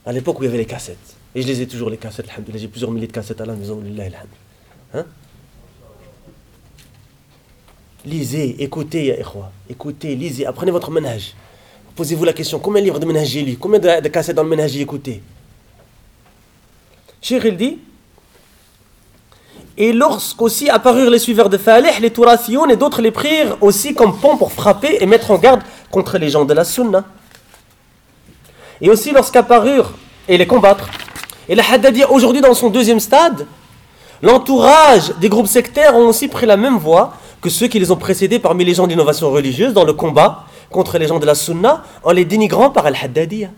À l'époque où il y avait les cassettes. Et je les ai toujours les cassettes, j'ai plusieurs milliers de cassettes à la maison, hein? Lisez, écoutez, Écoutez, lisez, apprenez votre ménage. Posez-vous la question, combien de livres de ménage j'ai lu? Combien de, cassettes dans le ménage j'ai écouté? Cheikh il dit et lorsqu'aussi apparurent les suiveurs de Falih, les Tourathioun et d'autres les prirent aussi comme pont pour frapper et mettre en garde contre les gens de la Sunna. Et aussi lorsqu'apparurent et les combattre. Et la Haddadiyya aujourd'hui dans son deuxième stade, l'entourage des groupes sectaires ont aussi pris la même voie que ceux qui les ont précédés parmi les gens d'innovation religieuse dans le combat contre les gens de la Sunna en les dénigrant par Al-Haddadiyya.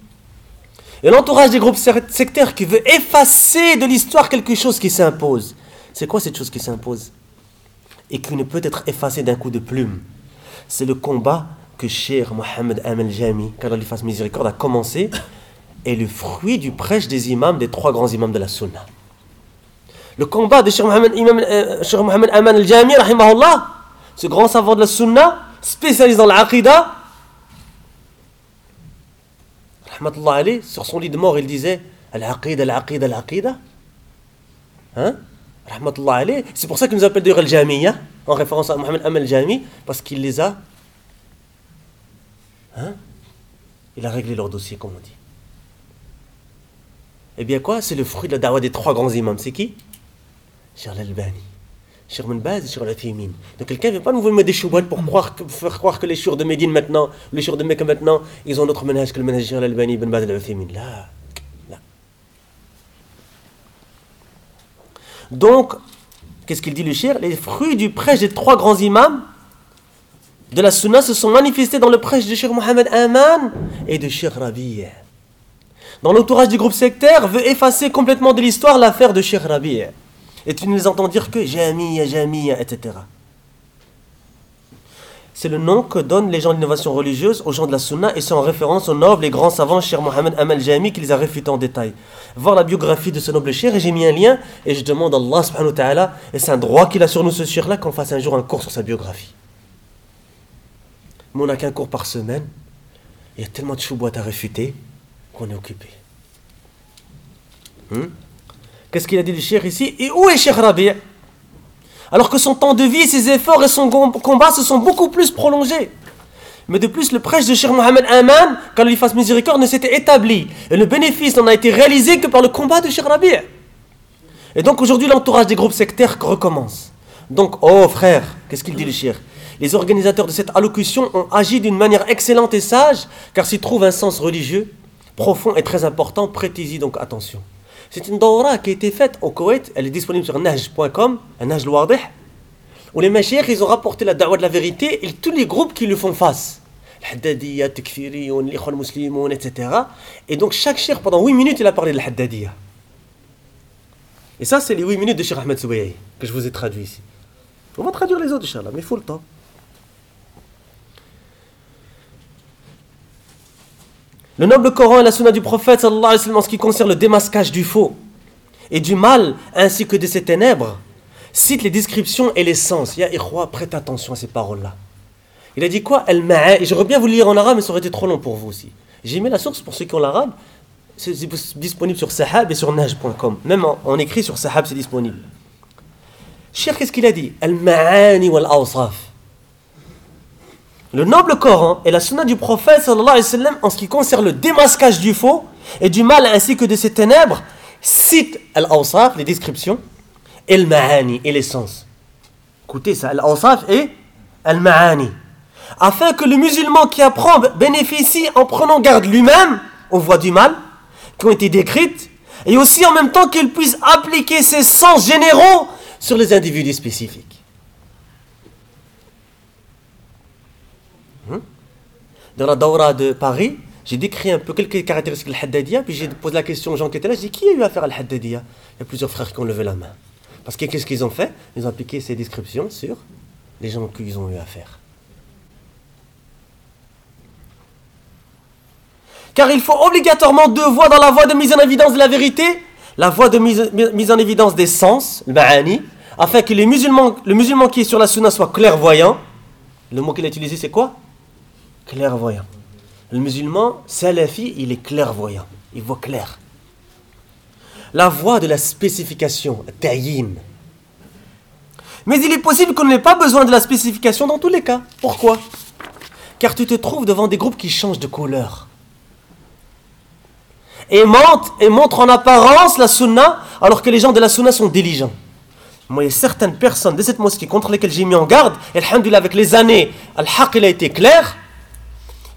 Et l'entourage des groupes sectaires qui veut effacer de l'histoire quelque chose qui s'impose. C'est quoi cette chose qui s'impose? Et qui ne peut être effacée d'un coup de plume C'est le combat que Cheikh Mohamed Amel Jami, qu'Allah lui fasse miséricorde, a commencé est le fruit du prêche des imams, des trois grands imams de la Sunna. Le combat de Cheikh Mohamed, euh, Aman al-Jami, ce grand savant de la Sunna, spécialisé dans l'Aqidah, sur son lit de mort, il disait Al-Aqidah, Al-Aqidah, Al-Aqidah. Hein? C'est pour ça qu'il nous appelle d'ailleurs Al-Jamiya, en référence à Mohamed Amal Jami, parce qu'il les a. Hein? Il a réglé leur dossier, comme on dit. Eh bien quoi C'est le fruit de la dawa des trois grands imams. C'est qui? Cheikh Al-Albani, Cheikh Baz et Cheikh Al-Athimin. Donc quelqu'un ne vient pas nous mettre des choubouettes pour croire, faire croire que les churs de Médine maintenant, les churs de Mecca maintenant, ils ont notre ménage que le ménage Cheikh Al-Albani, Ben Baz et Al-Athimin. Là, Donc, qu'est-ce qu'il dit le shir? Les fruits du prêche des trois grands imams de la sunna se sont manifestés dans le prêche de Cheikh Mohamed Aman et de Cheikh Rabi'. Dans l'entourage du groupe sectaire, veut effacer complètement de l'histoire l'affaire de Cheikh Rabi'. Et tu ne les entends dire que Jamia, Jamia, etc. C'est le nom que donnent les gens d'innovation religieuse aux gens de la Sunna et c'est en référence au noble et grand savant Cheikh Mohamed Amal Jami qui les a réfutés en détail. Voir la biographie de ce noble Cheikh et j'ai mis un lien et je demande à Allah subhanahu wa ta'ala, et c'est un droit qu'il a sur nous ce Cheikh là qu'on fasse un jour un cours sur sa biographie. Mais on n'a qu'un cours par semaine, il y a tellement de chouboîtes à réfuter qu'on est occupé. Hmm? Qu'est-ce qu'il a dit le Cheikh ici? Et où est Cheikh Rabi' alors que son temps de vie, ses efforts et son combat se sont beaucoup plus prolongés. Mais de plus, le prêche de Cheikh Mohamed Aman, quand lui fasse miséricorde, ne s'était établi. Et le bénéfice n'en a été réalisé que par le combat de Cheikh Rabi'. Et donc aujourd'hui, l'entourage des groupes sectaires recommence. Donc, oh frère, qu'est-ce qu'il dit le Cheikh? Les organisateurs de cette allocution ont agi d'une manière excellente et sage, car s'ils trouvent un sens religieux profond et très important, prêtez-y donc attention. C'est une dawra qui a été faite au Koweït, elle est disponible sur un naj wadih, où les machères, ils ont rapporté la da'wah de la vérité et tous les groupes qui lui font face. L'Haddadiyya, Tekfiriyoun, l'Ikhwan Muslimoun, etc. Et donc chaque cher, pendant 8 minutes, il a parlé de l'Haddadiyya. Et ça, c'est les 8 minutes de Cheikh Ahmed Soubayayi, que je vous ai traduit ici. On va traduire les autres, Inch'Allah, mais il faut le temps. Le noble Coran et la sunna du prophète sallallahu alayhi wa en ce qui concerne le démasquage du faux et du mal ainsi que de ses ténèbres cite les descriptions et les sens. Ya ikhwa, prête attention à ces paroles-là. Il a dit quoi? El et j'aurais bien voulu lire en arabe mais ça aurait été trop long pour vous aussi. J'ai mis la source pour ceux qui ont l'arabe. C'est disponible sur sahab et sur naj.com. Même en, écrit sur sahab, c'est disponible. Cher, qu'est-ce qu'il a dit? Al-ma'ani wal-awsaf le noble Coran et la sunna du prophète sallallahu alayhi wa en ce qui concerne le démasquage du faux et du mal ainsi que de ses ténèbres citent al-awsaf, les descriptions, et al-ma'ani et l'essence. Écoutez ça, al-awsaf et al-ma'ani. Afin que le musulman qui apprend bénéficie en prenant garde lui-même aux voies du mal qui ont été décrites et aussi en même temps qu'il puisse appliquer ses sens généraux sur les individus spécifiques. Dans la Daura de Paris, j'ai décrit un peu quelques caractéristiques de l'Haddadiyya, puis j'ai posé la question aux gens qui étaient là, j'ai dit qui a eu affaire à l'Haddadiyya Il y a plusieurs frères qui ont levé la main. Parce que qu'est-ce qu'ils ont fait? Ils ont appliqué ces descriptions sur les gens qu'ils ont eu affaire. Car il faut obligatoirement deux voies dans la voie de mise en évidence de la vérité, la voie de mise, en évidence des sens, le ma'ani, afin que le musulman qui est sur la sunna soit clairvoyant. Le mot qu'il a utilisé, c'est quoi? Clairvoyant. Le musulman, salafi, il est clairvoyant. Il voit clair. la voie de la spécification, ta'yin. Mais il est possible qu'on n'ait pas besoin de la spécification dans tous les cas. Pourquoi? Car tu te trouves devant des groupes qui changent de couleur. Et montrent, et montrent en apparence la sunna, alors que les gens de la sunna sont diligents. Moi, il y a certaines personnes de cette mosquée contre lesquelles j'ai mis en garde, et alhamdulillah, avec les années, al-haq, il a été clair.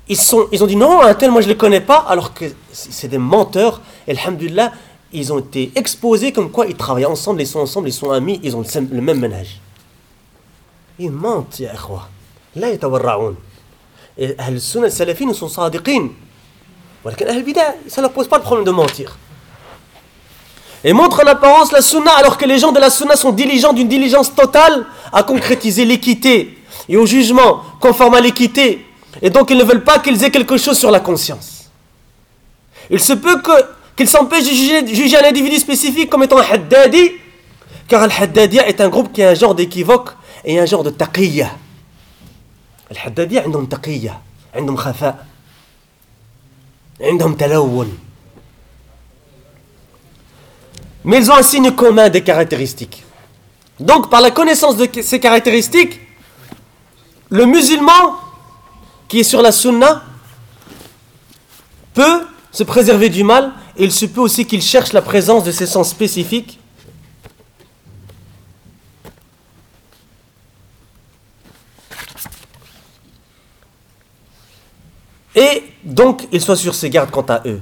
Ils, ont dit non, un tel, moi je ne les connais pas, alors que c'est des menteurs. Et alhamdulillah, ils ont été exposés comme quoi ils travaillent ensemble, ils sont ensemble, ils sont amis, ils ont le, même ménage. Ils mentent, ya ikhwa. Là, ils Et Ahl Sunnah Salafin sont sadiqin. Mais ça ne leur pose pas le problème de mentir. Et montrent en apparence la Sunna alors que les gens de la Sunna sont diligents d'une diligence totale à concrétiser l'équité et au jugement conforme à l'équité. Et donc ils ne veulent pas qu'ils aient quelque chose sur la conscience. Il se peut que qu'il s'empêche de juger, un individu spécifique comme étant un haddadi, car al-haddadiya est un groupe qui a un genre d'équivoque et un genre de taqiyya. Al-haddadiya عندهم تقية عندهم خفاء عندهم تلون mais ils ont un signe commun des caractéristiques. Donc, par la connaissance de ces caractéristiques, le musulman qui est sur la sunna peut se préserver du mal et il se peut aussi qu'il cherche la présence de ces sens spécifiques. Et donc, il soit sur ses gardes quant à eux.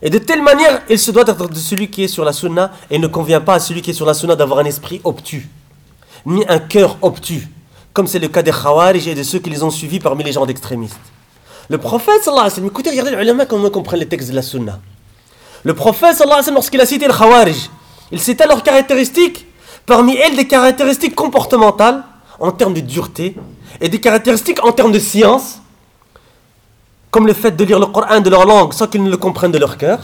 Et de telle manière, il se doit être de celui qui est sur la sunna et ne convient pas à celui qui est sur la sunna d'avoir un esprit obtus, ni un cœur obtus, comme c'est le cas des Khawarij et de ceux qui les ont suivis parmi les gens d'extrémistes. Le prophète, sallallahu alayhi wa sallam, écoutez, regardez les comment comprennent les textes de la sunna. Le prophète, sallallahu alayhi wa sallam, lorsqu'il a cité le Khawarij, il citait leurs caractéristiques, parmi elles des caractéristiques comportementales, en termes de dureté, et des caractéristiques en termes de science, comme le fait de lire le Coran de leur langue sans qu'ils ne le comprennent de leur cœur.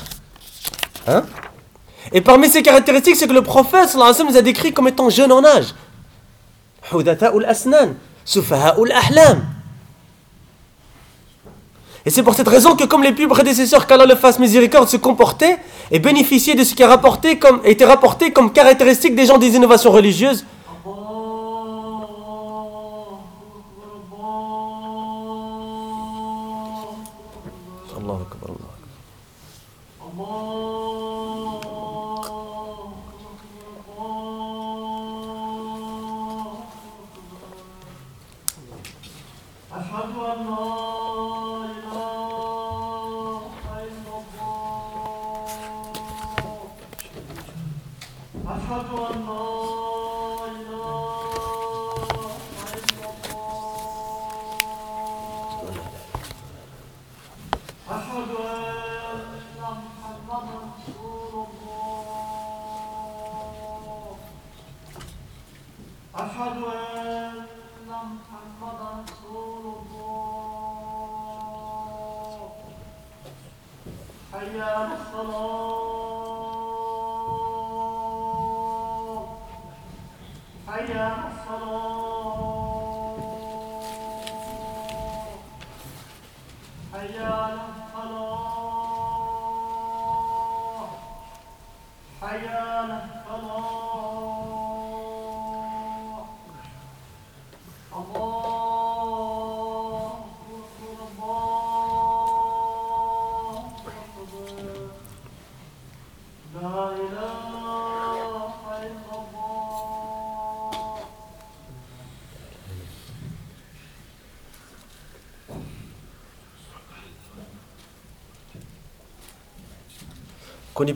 Hein Et parmi ces caractéristiques, c'est que le prophète sallallahu alayhi wa sallam, les a décrits comme étant jeunes en âge. Et c'est pour cette raison que comme les plus prédécesseurs qu'Allah le fasse miséricorde se comportaient et bénéficiaient de ce qui a rapporté été rapporté comme caractéristique des gens des innovations religieuses,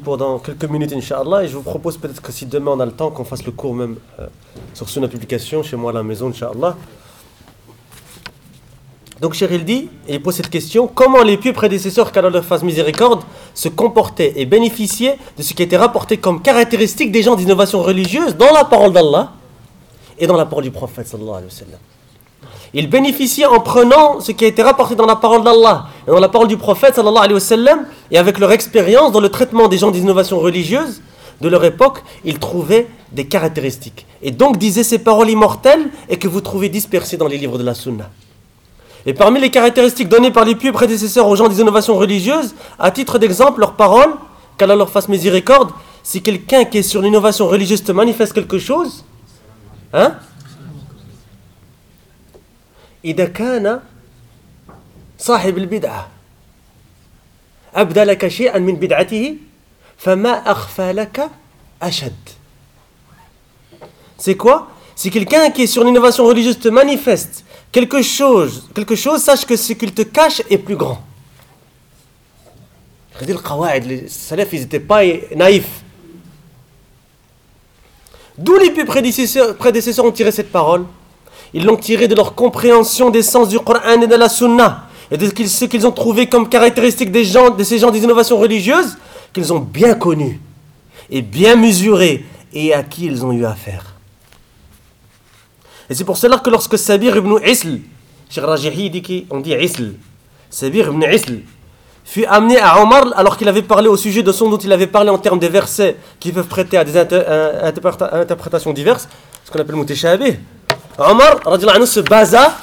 pour dans quelques minutes, Inch'Allah. Et je vous propose peut-être que si demain on a le temps, qu'on fasse le cours même euh, sur Sunna Publication, chez moi à la maison, Inch'Allah. Donc, Cheryl dit, et il pose cette question comment les pieux prédécesseurs qu'Allah leur fasse miséricorde se comportaient et bénéficiaient de ce qui était rapporté comme caractéristique des gens d'innovation religieuse dans la parole d'Allah et dans la parole du prophète sallallahu alayhi wa sallam. Ils bénéficiaient en prenant ce qui a été rapporté dans la parole d'Allah et dans la parole du prophète sallallahu alayhi wa sallam et avec leur expérience dans le traitement des gens d'innovation religieuse de leur époque, ils trouvaient des caractéristiques. Et donc disaient ces paroles immortelles et que vous trouvez dispersées dans les livres de la Sunna. Et parmi les caractéristiques données par les pieux prédécesseurs aux gens des innovations religieuses, à titre d'exemple, leurs paroles, qu'Allah leur fasse miséricorde, si quelqu'un qui est sur l'innovation religieuse te manifeste quelque chose Hein إذا كان صاحب البدعة أبدى لك شيئا من بدعته فما أخفى لك أشد C'est quoi Si quelqu'un qui est sur l'innovation religieuse te manifeste quelque chose, quelque chose, sache que ce qu'il te cache est plus grand. Les salafs, ils n'étaient pas naïfs. D'où les plus prédécesseurs, prédécesseurs ont tiré cette parole Ils l'ont tiré de leur compréhension des sens du Coran et de la Sunna et de ce qu'ils ont trouvé comme caractéristique des gens, de ces gens des innovations religieuses qu'ils ont bien connu et bien mesuré et à qui ils ont eu affaire. Et c'est pour cela que lorsque Sabir ibn Isl, Rajihi dit Isl, Sabir ibn Isl, fut amené à Omar alors qu'il avait parlé au sujet de son dont il avait parlé en termes de versets qui peuvent prêter à des interprétations diverses, ce qu'on appelle Muteshabih. Omar se basa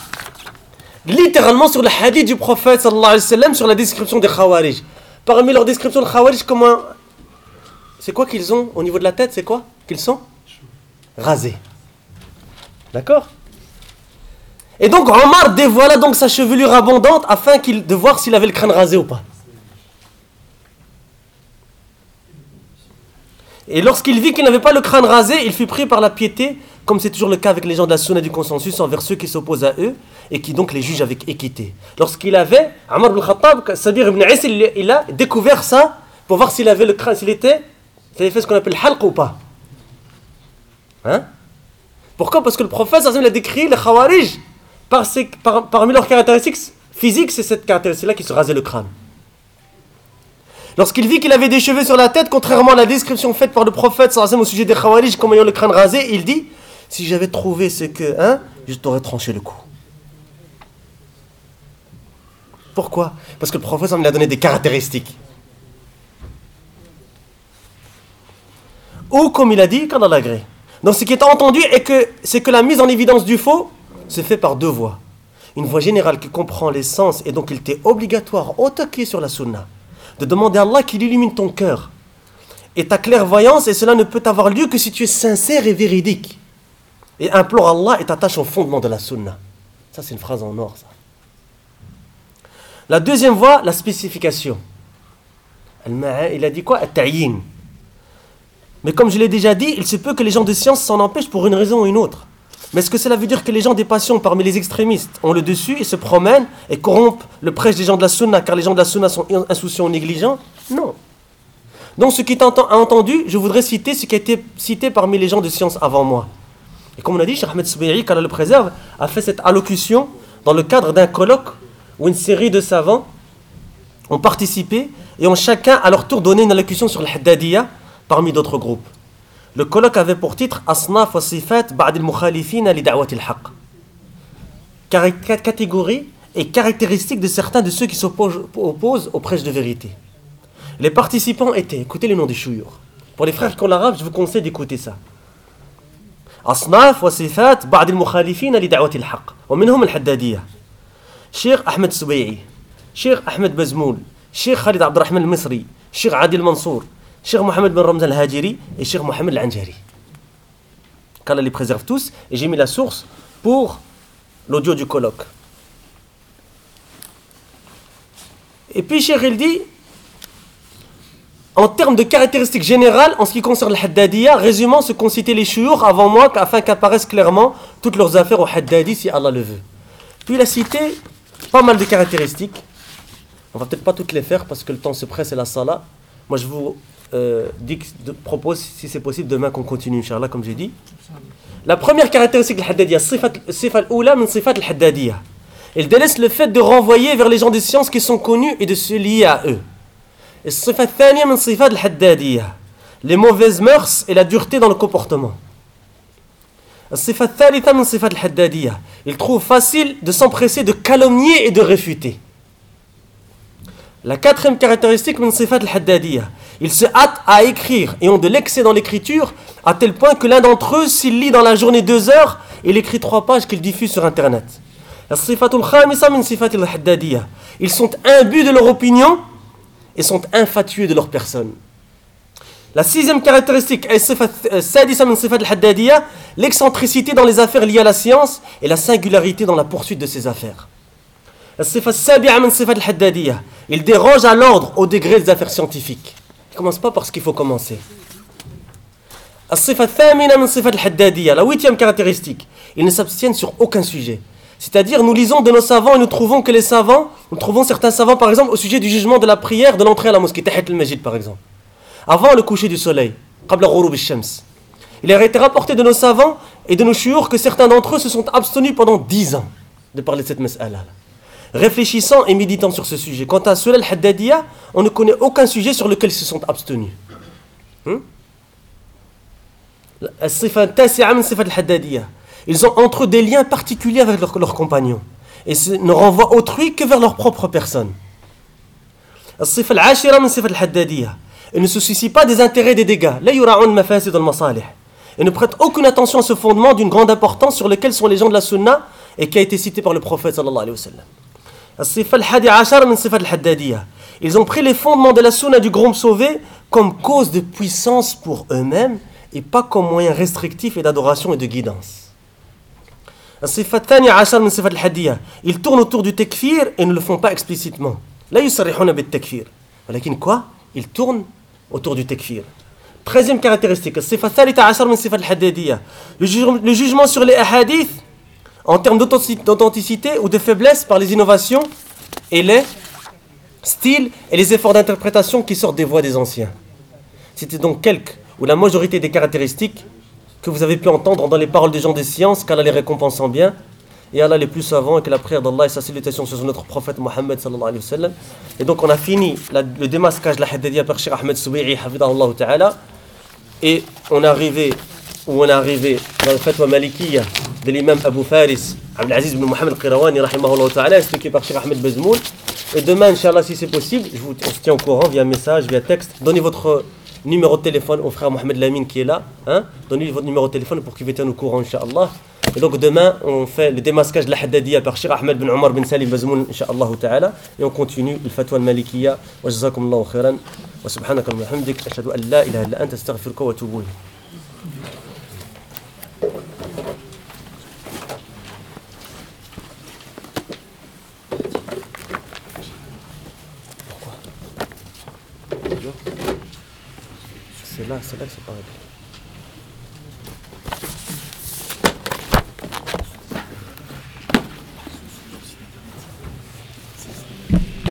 littéralement sur le hadith du prophète sur la description des Khawarij. Parmi leur description de Khawarij, comment. C'est quoi qu'ils ont au niveau de la tête C'est quoi Qu'ils sont? Rasés. D'accord? Et donc Omar dévoila donc sa chevelure abondante afin qu'il, de voir s'il avait le crâne rasé ou pas. Et lorsqu'il vit qu'il n'avait pas le crâne rasé, il fut pris par la piété, comme c'est toujours le cas avec les gens de la du consensus, envers ceux qui s'opposent à eux et qui donc les jugent avec équité. Lorsqu'il avait, Amr ibn Khattab, Sabir ibn Is, il, a découvert ça pour voir s'il avait le crâne, s'il était, s'il avait fait ce qu'on appelle halq ou pas. Hein? Pourquoi? Parce que le prophète il a décrit les khawarij par parmi leurs caractéristiques physiques, c'est cette caractéristique-là qui se rasait le crâne. Lorsqu'il vit qu'il avait des cheveux sur la tête, contrairement à la description faite par le prophète au sujet des Khawarij comme ayant le crâne rasé, il dit Si j'avais trouvé ce que, hein, je t'aurais tranché le cou. Pourquoi? Parce que le prophète il a donné des caractéristiques. Ou comme il a dit, quand a gré. Donc ce qui est entendu est que c'est que la mise en évidence du faux se fait par deux voies. Une voie générale qui comprend les sens et donc il était obligatoire, au sur la sunna de demander à Allah qu'il illumine ton cœur et ta clairvoyance, et cela ne peut avoir lieu que si tu es sincère et véridique. Et implore Allah et t'attache au fondement de la sunna. Ça, c'est une phrase en or. La deuxième voie, la spécification. Il a dit quoi? Mais comme je l'ai déjà dit, il se peut que les gens de science s'en empêchent pour une raison ou une autre. Mais est-ce que cela veut dire que les gens des passions parmi les extrémistes ont le dessus et se promènent et corrompent le prêche des gens de la sunna car les gens de la sunna sont insouciants ou négligents? Non. Donc ce qui est entendu, je voudrais citer ce qui a été cité parmi les gens de science avant moi. Et comme on a dit, Cheikh Ahmed Soubeiri, qu'Allah le préserve, a fait cette allocution dans le cadre d'un colloque où une série de savants ont participé et ont chacun à leur tour donné une allocution sur le Haddadiyya parmi d'autres groupes. Le colloque avait pour titre Asnaf wa sifat ba'd al-mukhalifin li da'wat al Catégories et caractéristiques de certains de ceux qui s'opposent aux prêches de vérité. Les participants étaient, écoutez le nom des chouyours. Pour les frères qui ont l'arabe, je vous conseille d'écouter ça. أصناف وصفات بعض المخالفين لدعوة الحق ومنهم الحدادية. شيخ أحمد السبيعي شيخ أحمد بزمول شيخ خالد عبد الرحمن المصري شيخ عادل المنصور شيخ محمد بن رمزان الهاجري الشيخ محمد العنجري قال لي بريزيرف توس اي جي مي لا سورس بور لوديو دو كولوك اي بي شيخ يلدي en termes de caractéristiques générales, en ce qui concerne le Haddadiyya, résumant ce qu'ont cité les chouyours avant moi, afin qu'apparaissent clairement toutes leurs affaires au Haddadi, si Allah le veut. Puis il a cité pas mal de caractéristiques. On va peut-être pas toutes les faire parce que le temps se presse et la salat. Moi je vous euh, propose, si c'est possible, demain qu'on continue, Inch'Allah, comme j'ai dit. La première caractéristique de l'Haddadiyya, sifat al-oula min sifat. Il délaisse le fait de renvoyer vers les gens des sciences qui sont connus et de se lier à eux. Les mauvaises mœurs et la dureté dans le comportement. Il trouve facile de s'empresser de calomnier et de réfuter. La quatrième caractéristique. Ils se hâtent à écrire et ont de l'excès dans l'écriture, à tel point que l'un d'entre eux, s'il lit dans la journée deux heures, il écrit trois pages qu'il diffuse sur Internet. Ils sont imbus de leur opinion et sont infatués de leur personne. La sixième caractéristique, l'excentricité dans les affaires liées à la science et la singularité dans la poursuite de ces affaires. Il déroge à l'ordre au degré des affaires scientifiques. Il ne commence pas par ce qu'il faut commencer. La huitième caractéristique, ils ne s'abstiennent sur aucun sujet. C'est-à-dire, nous lisons de nos savants et nous trouvons que les savants, nous trouvons certains savants, par exemple, au sujet du jugement de la prière de l'entrée à la mosquée, al-Majid, par exemple avant le coucher du soleil, il a été rapporté de nos savants et de nos chiours que certains d'entre eux se sont abstenus pendant dix ans de parler de cette mas'ala. Réfléchissant et méditant sur ce sujet. Quant à cela, al-Haddadiya, on ne connaît aucun sujet sur lequel ils se sont abstenus. Hmm? Ils ont entre eux des liens particuliers avec leurs, compagnons et ne renvoient autrui que vers leur propre personne. Il ne se soucie pas des intérêts des dégâts. Et ne prête aucune attention à ce fondement d'une grande importance sur lequel sont les gens de la sunna et qui a été cité par le prophète Ils ont pris les fondements de la sunna du groupe sauvé comme cause de puissance pour eux-mêmes et pas comme moyen restrictif et d'adoration et de guidance. Ils tournent autour du tekfir et ne le font pas explicitement. quoi Ils tournent autour du tekfir. Treizième caractéristique, le jugement sur les hadiths en termes d'authenticité ou de faiblesse par les innovations et les styles et les efforts d'interprétation qui sortent des voix des anciens. C'était donc quelques ou la majorité des caractéristiques que vous avez pu entendre dans les paroles des gens des sciences qu'Allah les récompensant bien et Allah les plus savants et que la prière d'Allah et sa salutation sur notre prophète Mohammed. Et donc on a fini le démasquage de la Hadadiya par Cheikh Ahmed Soubi'i ta'ala. Et on est arrivé où on est arrivé dans le fatwa malikiya de l'imam Abu Faris Abdelaziz ibn Mohamed Qirawani rahimahullah expliqué par Cheikh Ahmed Bezmoul et demain Inch'Allah si c'est possible je vous on se tient au courant via message via texte. Donnez votre numéro de téléphone au frère Mohamed Lamine qui est là hein donnez votre numéro de téléphone pour qu'il vous tienne au courant Inch'Allah et donc demain, on fait le démasquage de la Haddadiya par Cheikh Ahmed bin Omar bin Salim Bazmoun, Inch'Allah. Et on continue le fatwa al-Malikiya. Wa jazakum khairan. Wa subhanaka wa hamdik. Ashhadu an la ilaha illa anta C'est là, c'est